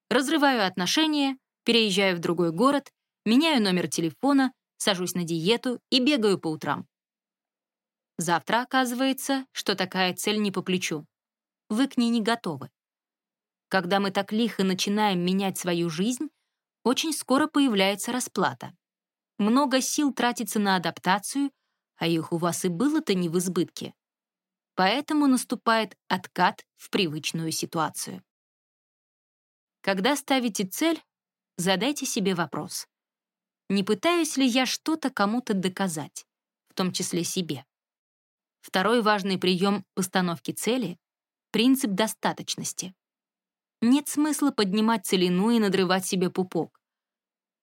Разрываю отношения, переезжаю в другой город, меняю номер телефона, сажусь на диету и бегаю по утрам. Завтра оказывается, что такая цель не по плечу. Вы к ней не готовы. Когда мы так лихо начинаем менять свою жизнь, очень скоро появляется расплата. Много сил тратится на адаптацию, а их у вас и было-то не в избытке. Поэтому наступает откат в привычную ситуацию. Когда ставите цель, задайте себе вопрос. Не пытаюсь ли я что-то кому-то доказать, в том числе себе? Второй важный прием постановки цели — принцип достаточности. Нет смысла поднимать целину и надрывать себе пупок.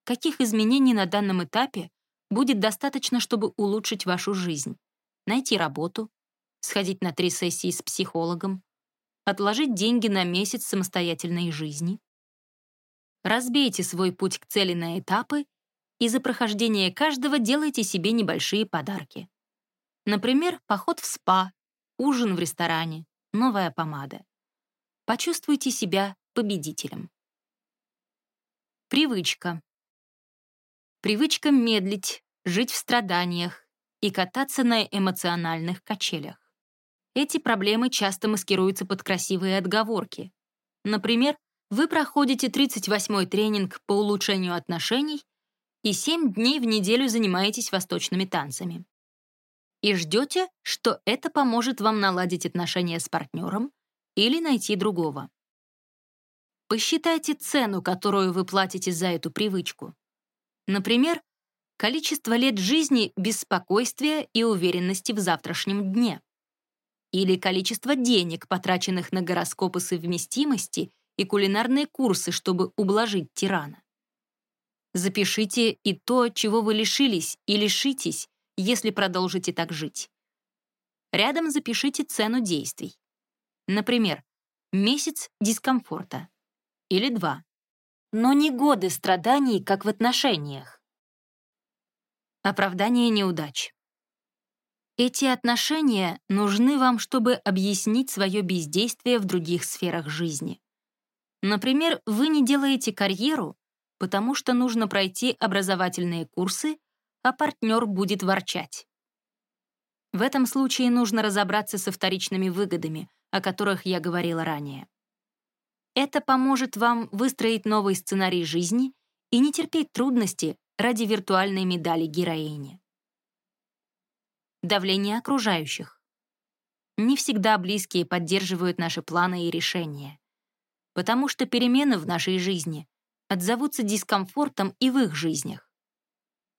Каких изменений на данном этапе будет достаточно, чтобы улучшить вашу жизнь? Найти работу, сходить на три сессии с психологом, отложить деньги на месяц самостоятельной жизни. Разбейте свой путь к цели на этапы и за прохождение каждого делайте себе небольшие подарки. Например, поход в спа, ужин в ресторане, новая помада. Почувствуйте себя победителем. Привычка. Привычка медлить, жить в страданиях и кататься на эмоциональных качелях. Эти проблемы часто маскируются под красивые отговорки. Например, вы проходите 38-й тренинг по улучшению отношений и 7 дней в неделю занимаетесь восточными танцами и ждете, что это поможет вам наладить отношения с партнером или найти другого. Посчитайте цену, которую вы платите за эту привычку. Например, количество лет жизни без спокойствия и уверенности в завтрашнем дне. Или количество денег, потраченных на гороскопы совместимости и кулинарные курсы, чтобы ублажить тирана. Запишите и то, чего вы лишились и лишитесь, если продолжите так жить. Рядом запишите цену действий. Например, месяц дискомфорта или два. Но не годы страданий, как в отношениях. Оправдание неудач. Эти отношения нужны вам, чтобы объяснить свое бездействие в других сферах жизни. Например, вы не делаете карьеру, потому что нужно пройти образовательные курсы а партнер будет ворчать. В этом случае нужно разобраться со вторичными выгодами, о которых я говорила ранее. Это поможет вам выстроить новый сценарий жизни и не терпеть трудности ради виртуальной медали героини. Давление окружающих. Не всегда близкие поддерживают наши планы и решения, потому что перемены в нашей жизни отзовутся дискомфортом и в их жизнях.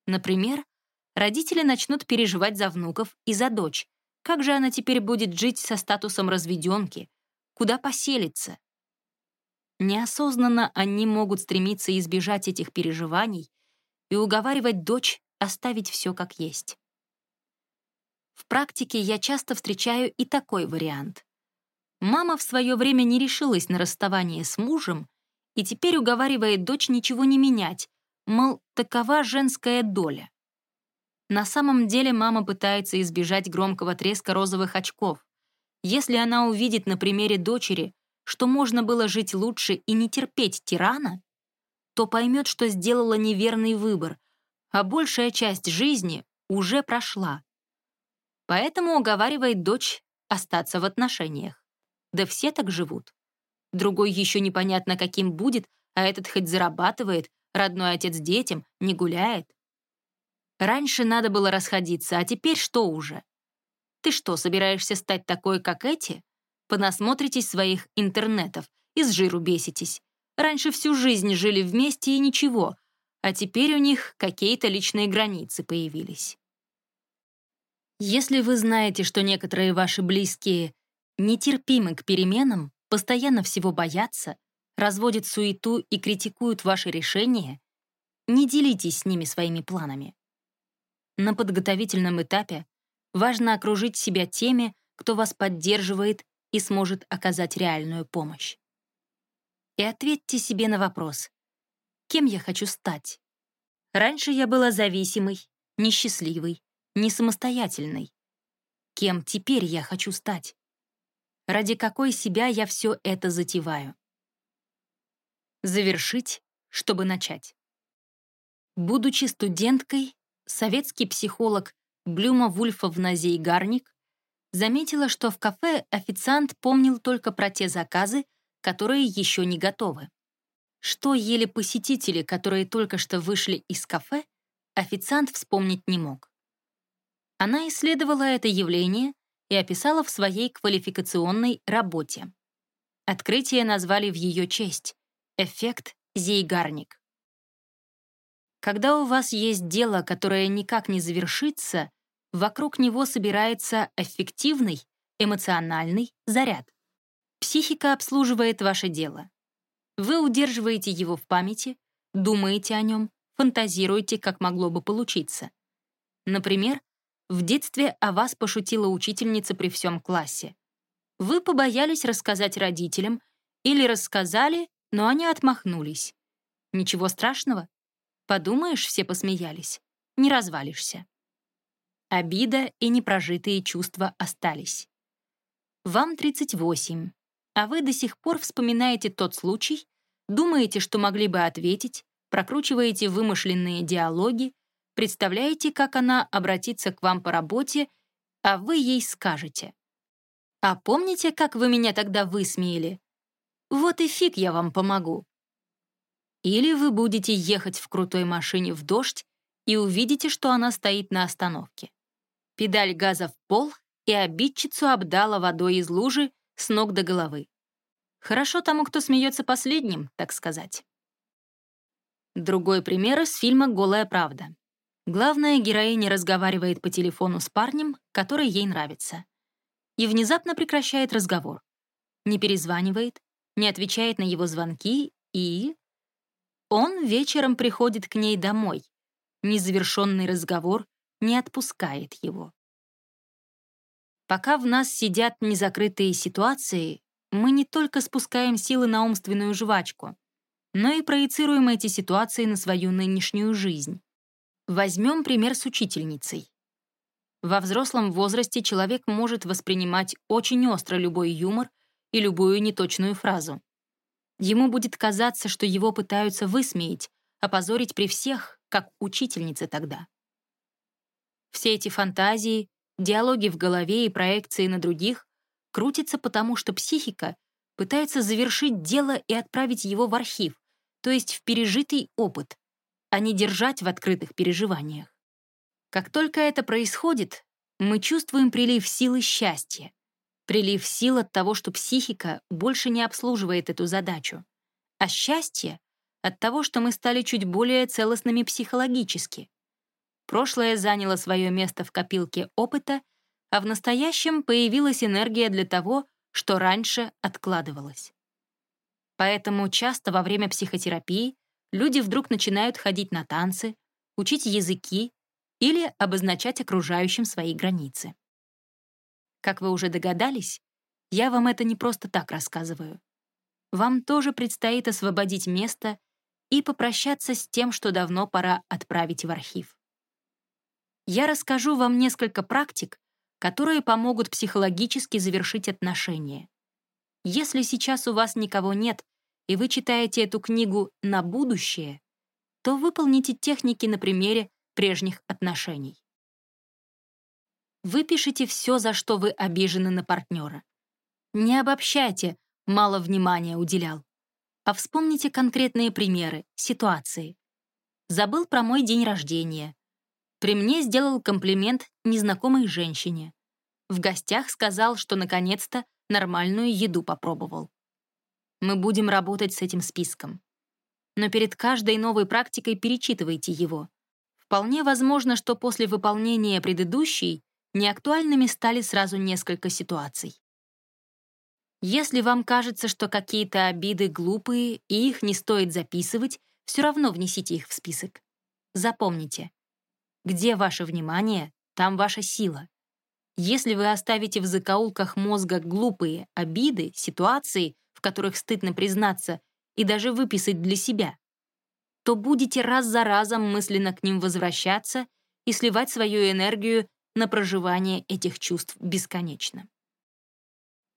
Например, родители начнут переживать за внуков и за дочь. Как же она теперь будет жить со статусом разведенки? Куда поселиться? Неосознанно они могут стремиться избежать этих переживаний и уговаривать дочь оставить все как есть. В практике я часто встречаю и такой вариант. Мама в свое время не решилась на расставание с мужем и теперь уговаривает дочь ничего не менять, Мол, такова женская доля. На самом деле мама пытается избежать громкого треска розовых очков. Если она увидит на примере дочери, что можно было жить лучше и не терпеть тирана, то поймет, что сделала неверный выбор, а большая часть жизни уже прошла. Поэтому уговаривает дочь остаться в отношениях. Да все так живут. Другой еще непонятно каким будет, а этот хоть зарабатывает, Родной отец детям не гуляет. Раньше надо было расходиться, а теперь что уже? Ты что, собираешься стать такой, как эти? Понасмотритесь своих интернетов, из жиру беситесь. Раньше всю жизнь жили вместе и ничего, а теперь у них какие-то личные границы появились. Если вы знаете, что некоторые ваши близкие нетерпимы к переменам, постоянно всего боятся, разводят суету и критикуют ваши решения, не делитесь с ними своими планами. На подготовительном этапе важно окружить себя теми, кто вас поддерживает и сможет оказать реальную помощь. И ответьте себе на вопрос, кем я хочу стать? Раньше я была зависимой, несчастливой, не самостоятельной. Кем теперь я хочу стать? Ради какой себя я все это затеваю? Завершить, чтобы начать. Будучи студенткой, советский психолог Блюма Вульфовна Зейгарник заметила, что в кафе официант помнил только про те заказы, которые еще не готовы. Что ели посетители, которые только что вышли из кафе, официант вспомнить не мог. Она исследовала это явление и описала в своей квалификационной работе. Открытие назвали в ее честь — эффект Зейгарник. Когда у вас есть дело, которое никак не завершится, вокруг него собирается эффективный, эмоциональный заряд. Психика обслуживает ваше дело. Вы удерживаете его в памяти, думаете о нем, фантазируете, как могло бы получиться. Например, в детстве о вас пошутила учительница при всем классе. Вы побоялись рассказать родителям или рассказали, но они отмахнулись. Ничего страшного. Подумаешь, все посмеялись. Не развалишься. Обида и непрожитые чувства остались. Вам 38 а вы до сих пор вспоминаете тот случай, думаете, что могли бы ответить, прокручиваете вымышленные диалоги, представляете, как она обратится к вам по работе, а вы ей скажете. «А помните, как вы меня тогда высмеяли? Вот и фиг я вам помогу». Или вы будете ехать в крутой машине в дождь и увидите, что она стоит на остановке. Педаль газа в пол, и обидчицу обдала водой из лужи, с ног до головы. Хорошо тому, кто смеется последним, так сказать. Другой пример из фильма «Голая правда». Главная героиня разговаривает по телефону с парнем, который ей нравится. И внезапно прекращает разговор. Не перезванивает, не отвечает на его звонки и... Он вечером приходит к ней домой. Незавершенный разговор не отпускает его. Пока в нас сидят незакрытые ситуации, мы не только спускаем силы на умственную жвачку, но и проецируем эти ситуации на свою нынешнюю жизнь. Возьмем пример с учительницей. Во взрослом возрасте человек может воспринимать очень остро любой юмор и любую неточную фразу. Ему будет казаться, что его пытаются высмеять, опозорить при всех, как учительницы тогда. Все эти фантазии, Диалоги в голове и проекции на других крутятся потому, что психика пытается завершить дело и отправить его в архив, то есть в пережитый опыт, а не держать в открытых переживаниях. Как только это происходит, мы чувствуем прилив силы счастья, прилив сил от того, что психика больше не обслуживает эту задачу, а счастье — от того, что мы стали чуть более целостными психологически, Прошлое заняло свое место в копилке опыта, а в настоящем появилась энергия для того, что раньше откладывалось. Поэтому часто во время психотерапии люди вдруг начинают ходить на танцы, учить языки или обозначать окружающим свои границы. Как вы уже догадались, я вам это не просто так рассказываю. Вам тоже предстоит освободить место и попрощаться с тем, что давно пора отправить в архив я расскажу вам несколько практик, которые помогут психологически завершить отношения. Если сейчас у вас никого нет, и вы читаете эту книгу на будущее, то выполните техники на примере прежних отношений. Выпишите все, за что вы обижены на партнера. Не обобщайте, мало внимания уделял, а вспомните конкретные примеры, ситуации. Забыл про мой день рождения, при мне сделал комплимент незнакомой женщине. В гостях сказал, что наконец-то нормальную еду попробовал. Мы будем работать с этим списком. Но перед каждой новой практикой перечитывайте его. Вполне возможно, что после выполнения предыдущей неактуальными стали сразу несколько ситуаций. Если вам кажется, что какие-то обиды глупые и их не стоит записывать, все равно внесите их в список. Запомните, где ваше внимание, там ваша сила. Если вы оставите в закоулках мозга глупые обиды, ситуации, в которых стыдно признаться, и даже выписать для себя, то будете раз за разом мысленно к ним возвращаться и сливать свою энергию на проживание этих чувств бесконечно.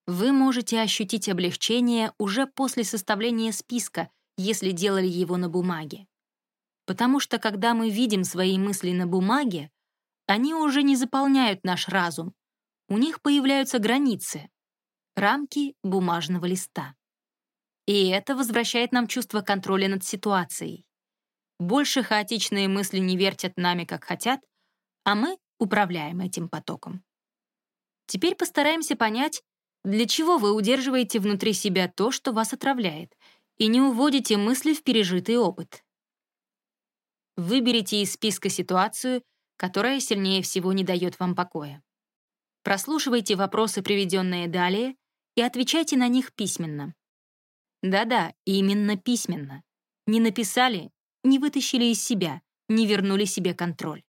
Вы можете ощутить облегчение уже после составления списка, если делали его на бумаге. Потому что когда мы видим свои мысли на бумаге, они уже не заполняют наш разум. У них появляются границы, рамки бумажного листа. И это возвращает нам чувство контроля над ситуацией. Больше хаотичные мысли не вертят нами, как хотят, а мы управляем этим потоком. Теперь постараемся понять, для чего вы удерживаете внутри себя то, что вас отравляет, и не уводите мысли в пережитый опыт. Выберите из списка ситуацию, которая сильнее всего не дает вам покоя. Прослушивайте вопросы, приведенные далее, и отвечайте на них письменно. Да-да, именно письменно. Не написали, не вытащили из себя, не вернули себе контроль.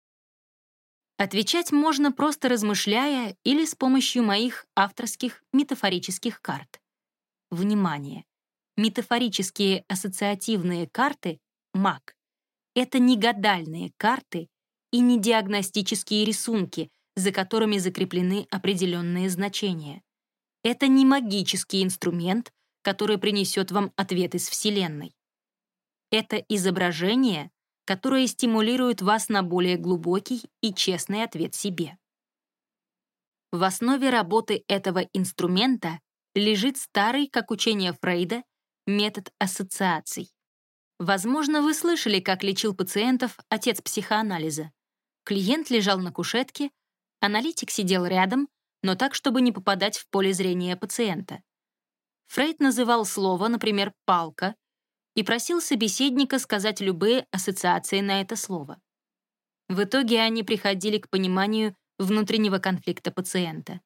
Отвечать можно просто размышляя или с помощью моих авторских метафорических карт. Внимание! Метафорические ассоциативные карты МАК — это не гадальные карты и не диагностические рисунки, за которыми закреплены определенные значения. Это не магический инструмент, который принесет вам ответ из Вселенной. Это изображение, которое стимулирует вас на более глубокий и честный ответ себе. В основе работы этого инструмента лежит старый, как учение Фрейда, метод ассоциаций. Возможно, вы слышали, как лечил пациентов отец психоанализа. Клиент лежал на кушетке, аналитик сидел рядом, но так, чтобы не попадать в поле зрения пациента. Фрейд называл слово, например, «палка», и просил собеседника сказать любые ассоциации на это слово. В итоге они приходили к пониманию внутреннего конфликта пациента.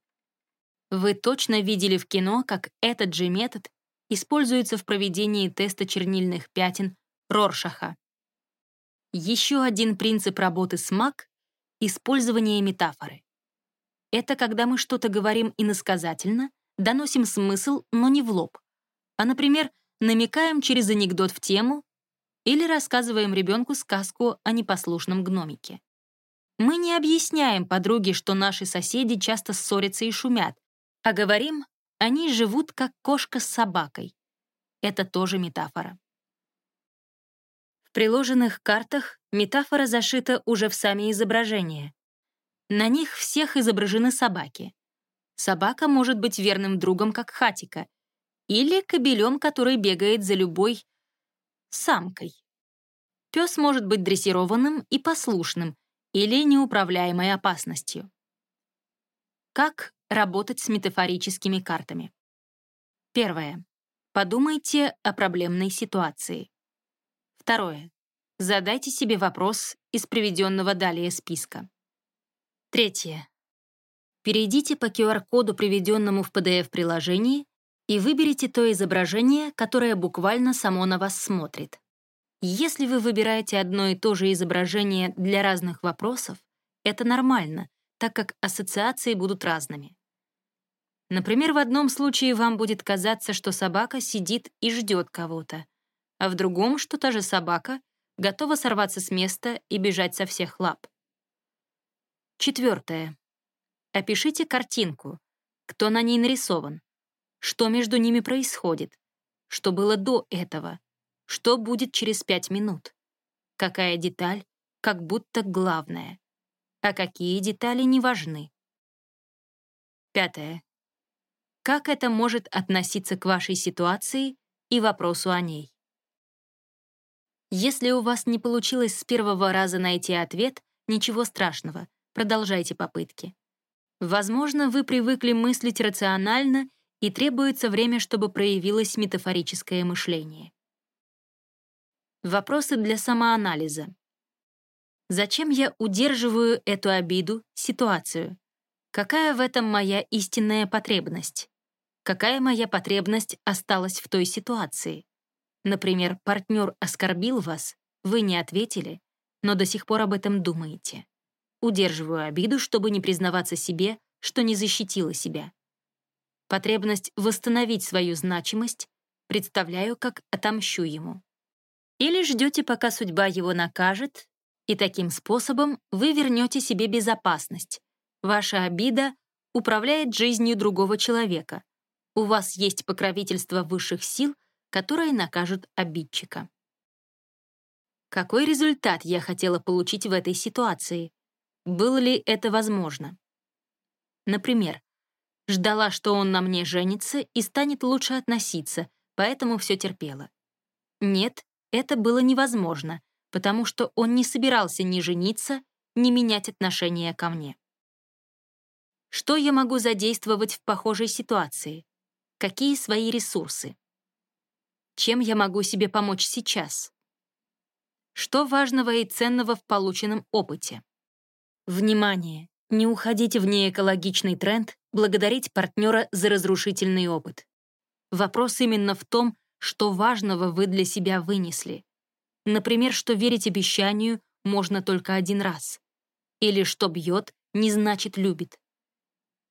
Вы точно видели в кино, как этот же метод используется в проведении теста чернильных пятен Роршаха. Еще один принцип работы с МАК — использование метафоры. Это когда мы что-то говорим иносказательно, доносим смысл, но не в лоб, а, например, намекаем через анекдот в тему или рассказываем ребенку сказку о непослушном гномике. Мы не объясняем подруге, что наши соседи часто ссорятся и шумят, а говорим, они живут как кошка с собакой. Это тоже метафора. В приложенных картах метафора зашита уже в сами изображения. На них всех изображены собаки. Собака может быть верным другом, как хатика, или кобелем, который бегает за любой самкой. Пес может быть дрессированным и послушным или неуправляемой опасностью. Как работать с метафорическими картами? Первое. Подумайте о проблемной ситуации. Второе. Задайте себе вопрос из приведенного далее списка. Третье. Перейдите по QR-коду, приведенному в PDF-приложении, и выберите то изображение, которое буквально само на вас смотрит. Если вы выбираете одно и то же изображение для разных вопросов, это нормально, так как ассоциации будут разными. Например, в одном случае вам будет казаться, что собака сидит и ждет кого-то, а в другом, что та же собака готова сорваться с места и бежать со всех лап. Четвертое. Опишите картинку. Кто на ней нарисован? Что между ними происходит? Что было до этого? Что будет через пять минут? Какая деталь как будто главная? А какие детали не важны? Пятое. Как это может относиться к вашей ситуации и вопросу о ней? Если у вас не получилось с первого раза найти ответ, ничего страшного, продолжайте попытки. Возможно, вы привыкли мыслить рационально и требуется время, чтобы проявилось метафорическое мышление. Вопросы для самоанализа. Зачем я удерживаю эту обиду, ситуацию? Какая в этом моя истинная потребность? Какая моя потребность осталась в той ситуации? Например, партнер оскорбил вас, вы не ответили, но до сих пор об этом думаете. Удерживаю обиду, чтобы не признаваться себе, что не защитила себя. Потребность восстановить свою значимость представляю, как отомщу ему. Или ждете, пока судьба его накажет, и таким способом вы вернете себе безопасность. Ваша обида управляет жизнью другого человека. У вас есть покровительство высших сил, которые накажут обидчика. Какой результат я хотела получить в этой ситуации? Было ли это возможно? Например, ждала, что он на мне женится и станет лучше относиться, поэтому все терпела. Нет, это было невозможно, потому что он не собирался ни жениться, ни менять отношения ко мне. Что я могу задействовать в похожей ситуации? Какие свои ресурсы? Чем я могу себе помочь сейчас? Что важного и ценного в полученном опыте? Внимание! Не уходите в неэкологичный тренд благодарить партнера за разрушительный опыт. Вопрос именно в том, что важного вы для себя вынесли. Например, что верить обещанию можно только один раз. Или что бьет, не значит любит.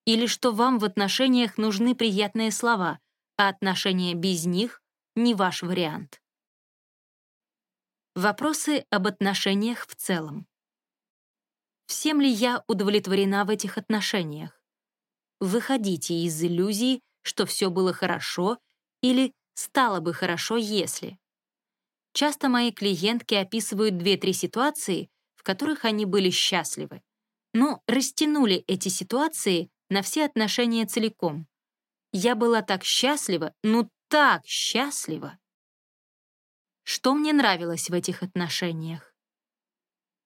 Или что вам в отношениях нужны приятные слова, а отношения без них — не ваш вариант. Вопросы об отношениях в целом. Всем ли я удовлетворена в этих отношениях? Выходите из иллюзии, что все было хорошо или стало бы хорошо, если. Часто мои клиентки описывают две-три ситуации, в которых они были счастливы, но растянули эти ситуации на все отношения целиком. Я была так счастлива, ну так счастлива. Что мне нравилось в этих отношениях?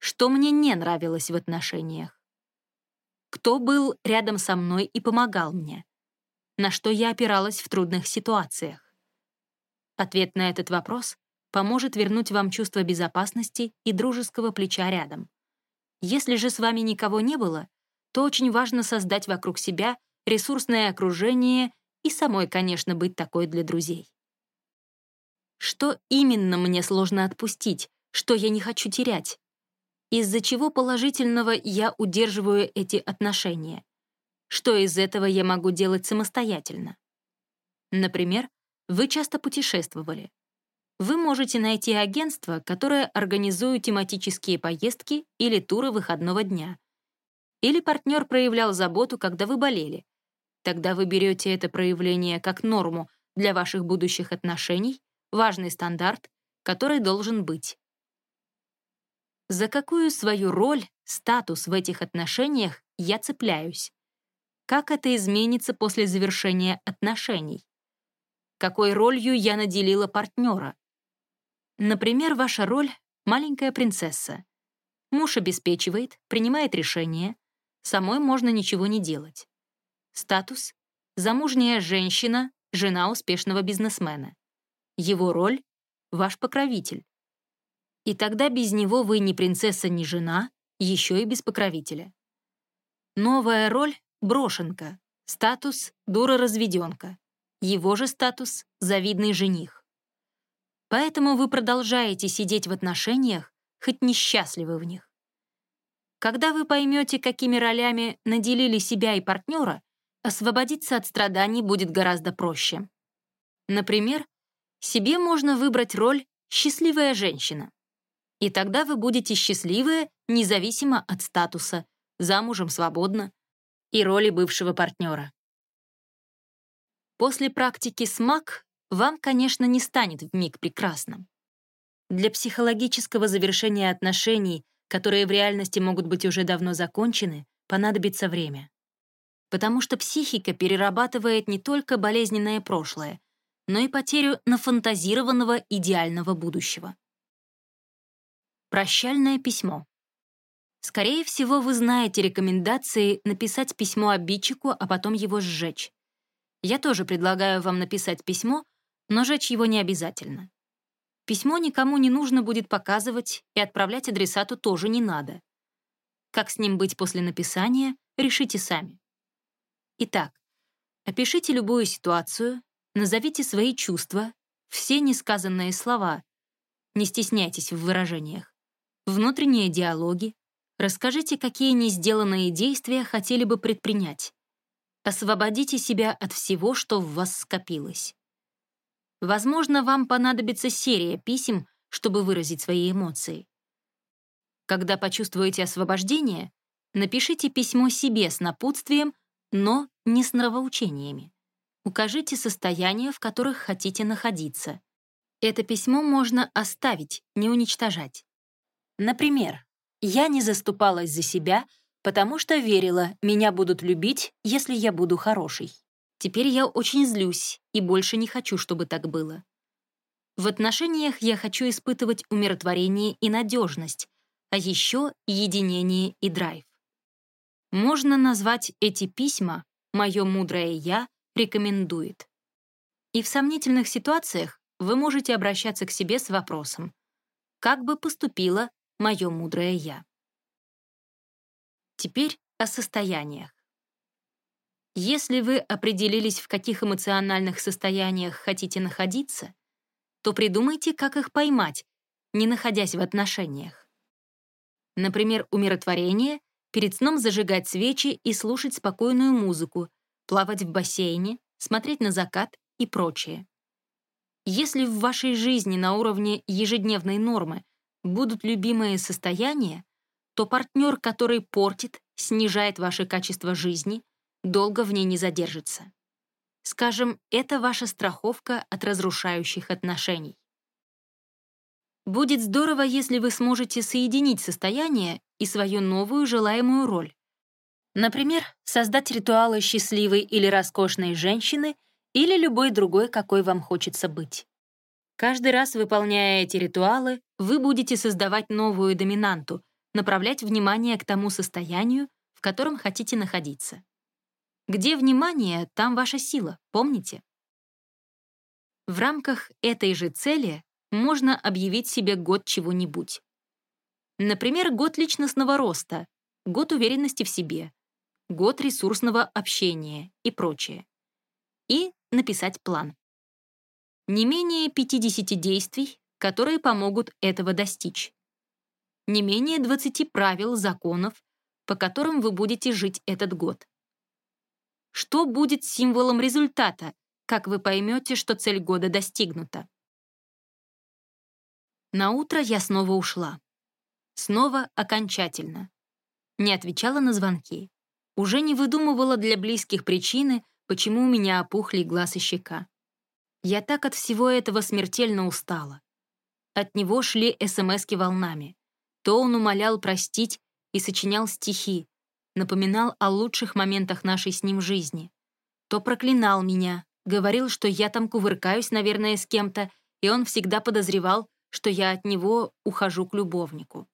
Что мне не нравилось в отношениях? Кто был рядом со мной и помогал мне? На что я опиралась в трудных ситуациях? Ответ на этот вопрос поможет вернуть вам чувство безопасности и дружеского плеча рядом. Если же с вами никого не было, то очень важно создать вокруг себя ресурсное окружение и самой, конечно, быть такой для друзей. Что именно мне сложно отпустить, что я не хочу терять? Из-за чего положительного я удерживаю эти отношения? Что из этого я могу делать самостоятельно? Например, вы часто путешествовали. Вы можете найти агентство, которое организует тематические поездки или туры выходного дня. Или партнер проявлял заботу, когда вы болели. Тогда вы берете это проявление как норму для ваших будущих отношений важный стандарт, который должен быть. За какую свою роль, статус в этих отношениях я цепляюсь? Как это изменится после завершения отношений? Какой ролью я наделила партнера? Например, ваша роль — маленькая принцесса. Муж обеспечивает, принимает решения, самой можно ничего не делать. Статус — замужняя женщина, жена успешного бизнесмена. Его роль — ваш покровитель. И тогда без него вы ни принцесса, ни жена, еще и без покровителя. Новая роль — брошенка, статус — дура-разведенка. Его же статус — завидный жених. Поэтому вы продолжаете сидеть в отношениях, хоть несчастливы в них. Когда вы поймете, какими ролями наделили себя и партнера, освободиться от страданий будет гораздо проще. Например, себе можно выбрать роль «счастливая женщина». И тогда вы будете счастливы независимо от статуса, замужем свободно и роли бывшего партнера. После практики СМАК вам, конечно, не станет вмиг прекрасным. Для психологического завершения отношений, которые в реальности могут быть уже давно закончены, понадобится время. Потому что психика перерабатывает не только болезненное прошлое, но и потерю нафантазированного идеального будущего. Прощальное письмо. Скорее всего, вы знаете рекомендации написать письмо обидчику, а потом его сжечь. Я тоже предлагаю вам написать письмо, но жечь его не обязательно. Письмо никому не нужно будет показывать, и отправлять адресату тоже не надо. Как с ним быть после написания, решите сами. Итак, опишите любую ситуацию, Назовите свои чувства, все несказанные слова. Не стесняйтесь в выражениях. Внутренние диалоги, Расскажите, какие несделанные действия хотели бы предпринять. Освободите себя от всего, что в вас скопилось. Возможно, вам понадобится серия писем, чтобы выразить свои эмоции. Когда почувствуете освобождение, напишите письмо себе с напутствием, но не с нравоучениями. Укажите состояния, в которых хотите находиться. Это письмо можно оставить, не уничтожать. Например, «Я не заступалась за себя, потому что верила, меня будут любить, если я буду хорошей. Теперь я очень злюсь и больше не хочу, чтобы так было. В отношениях я хочу испытывать умиротворение и надежность, а еще единение и драйв. Можно назвать эти письма «Мое мудрое Я» рекомендует. И в сомнительных ситуациях вы можете обращаться к себе с вопросом «Как бы поступило мое мудрое Я?» Теперь о состояниях. Если вы определились, в каких эмоциональных состояниях хотите находиться, то придумайте, как их поймать, не находясь в отношениях. Например, умиротворение — перед сном зажигать свечи и слушать спокойную музыку, плавать в бассейне, смотреть на закат и прочее. Если в вашей жизни на уровне ежедневной нормы будут любимые состояния, то партнер, который портит, снижает ваше качество жизни, долго в ней не задержится. Скажем, это ваша страховка от разрушающих отношений. Будет здорово, если вы сможете соединить состояние и свою новую желаемую роль. Например, создать ритуалы счастливой или роскошной женщины или любой другой, какой вам хочется быть. Каждый раз, выполняя эти ритуалы, вы будете создавать новую доминанту, направлять внимание к тому состоянию, в котором хотите находиться. Где внимание, там ваша сила, помните? В рамках этой же цели можно объявить себе год чего-нибудь. Например, год личностного роста, год уверенности в себе, год ресурсного общения и прочее. И написать план. Не менее 50 действий, которые помогут этого достичь. Не менее 20 правил, законов, по которым вы будете жить этот год. Что будет символом результата, как вы поймете, что цель года достигнута? На утро я снова ушла. Снова окончательно. Не отвечала на звонки. Уже не выдумывала для близких причины, почему у меня опухли глаз и щека. Я так от всего этого смертельно устала. От него шли СМСки волнами. То он умолял простить и сочинял стихи, напоминал о лучших моментах нашей с ним жизни. То проклинал меня, говорил, что я там кувыркаюсь, наверное, с кем-то, и он всегда подозревал, что я от него ухожу к любовнику.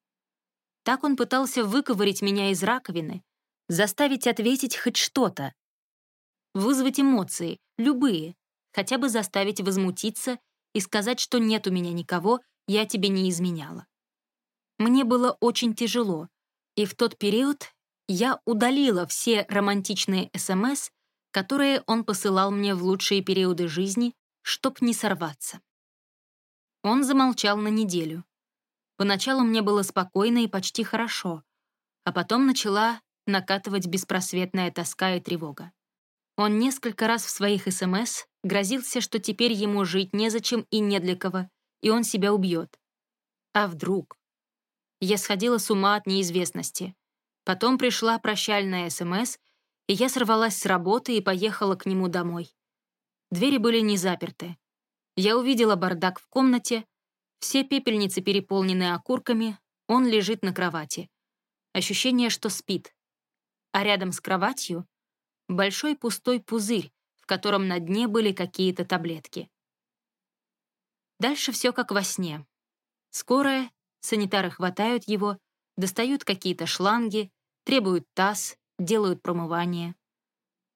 Так он пытался выковырить меня из раковины, заставить ответить хоть что-то, вызвать эмоции, любые, хотя бы заставить возмутиться и сказать, что нет у меня никого, я тебе не изменяла. Мне было очень тяжело, и в тот период я удалила все романтичные СМС, которые он посылал мне в лучшие периоды жизни, чтоб не сорваться. Он замолчал на неделю. Поначалу мне было спокойно и почти хорошо, а потом начала накатывать беспросветная тоска и тревога. Он несколько раз в своих СМС грозился, что теперь ему жить незачем и не для кого, и он себя убьет. А вдруг? Я сходила с ума от неизвестности. Потом пришла прощальная СМС, и я сорвалась с работы и поехала к нему домой. Двери были не заперты. Я увидела бардак в комнате, все пепельницы переполнены окурками, он лежит на кровати. Ощущение, что спит. А рядом с кроватью — большой пустой пузырь, в котором на дне были какие-то таблетки. Дальше все как во сне. Скорая, санитары хватают его — достают какие-то шланги, требуют таз, делают промывание.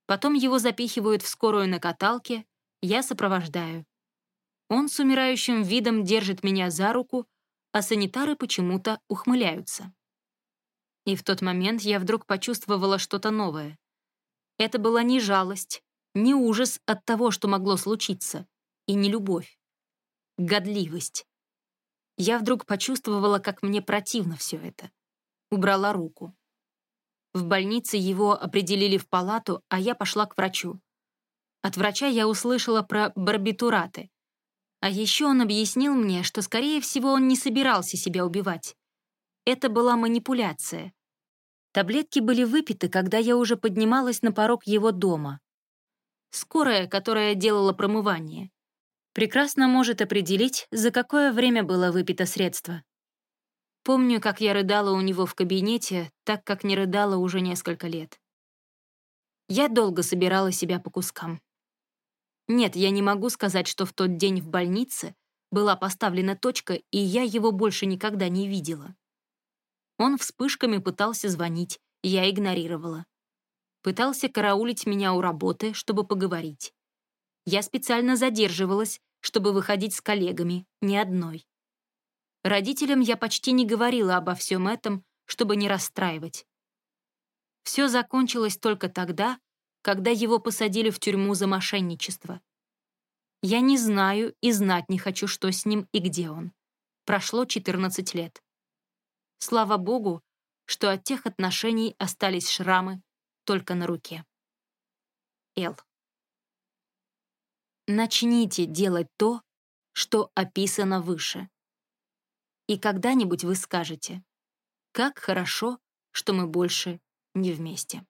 Потом его запихивают в скорую на каталке, я сопровождаю. Он с умирающим видом держит меня за руку, а санитары почему-то ухмыляются. И в тот момент я вдруг почувствовала что-то новое. Это была не жалость, не ужас от того, что могло случиться, и не любовь. Годливость. Я вдруг почувствовала, как мне противно все это. Убрала руку. В больнице его определили в палату, а я пошла к врачу. От врача я услышала про барбитураты. А еще он объяснил мне, что, скорее всего, он не собирался себя убивать. Это была манипуляция. Таблетки были выпиты, когда я уже поднималась на порог его дома. Скорая, которая делала промывание, прекрасно может определить, за какое время было выпито средство. Помню, как я рыдала у него в кабинете, так как не рыдала уже несколько лет. Я долго собирала себя по кускам. Нет, я не могу сказать, что в тот день в больнице была поставлена точка, и я его больше никогда не видела. Он вспышками пытался звонить, я игнорировала. Пытался караулить меня у работы, чтобы поговорить. Я специально задерживалась, чтобы выходить с коллегами, ни одной. Родителям я почти не говорила обо всем этом, чтобы не расстраивать. Все закончилось только тогда, когда его посадили в тюрьму за мошенничество. Я не знаю и знать не хочу, что с ним и где он. Прошло 14 лет. Слава богу, что от тех отношений остались шрамы только на руке. Эл. Начните делать то, что описано выше. И когда-нибудь вы скажете, как хорошо, что мы больше не вместе.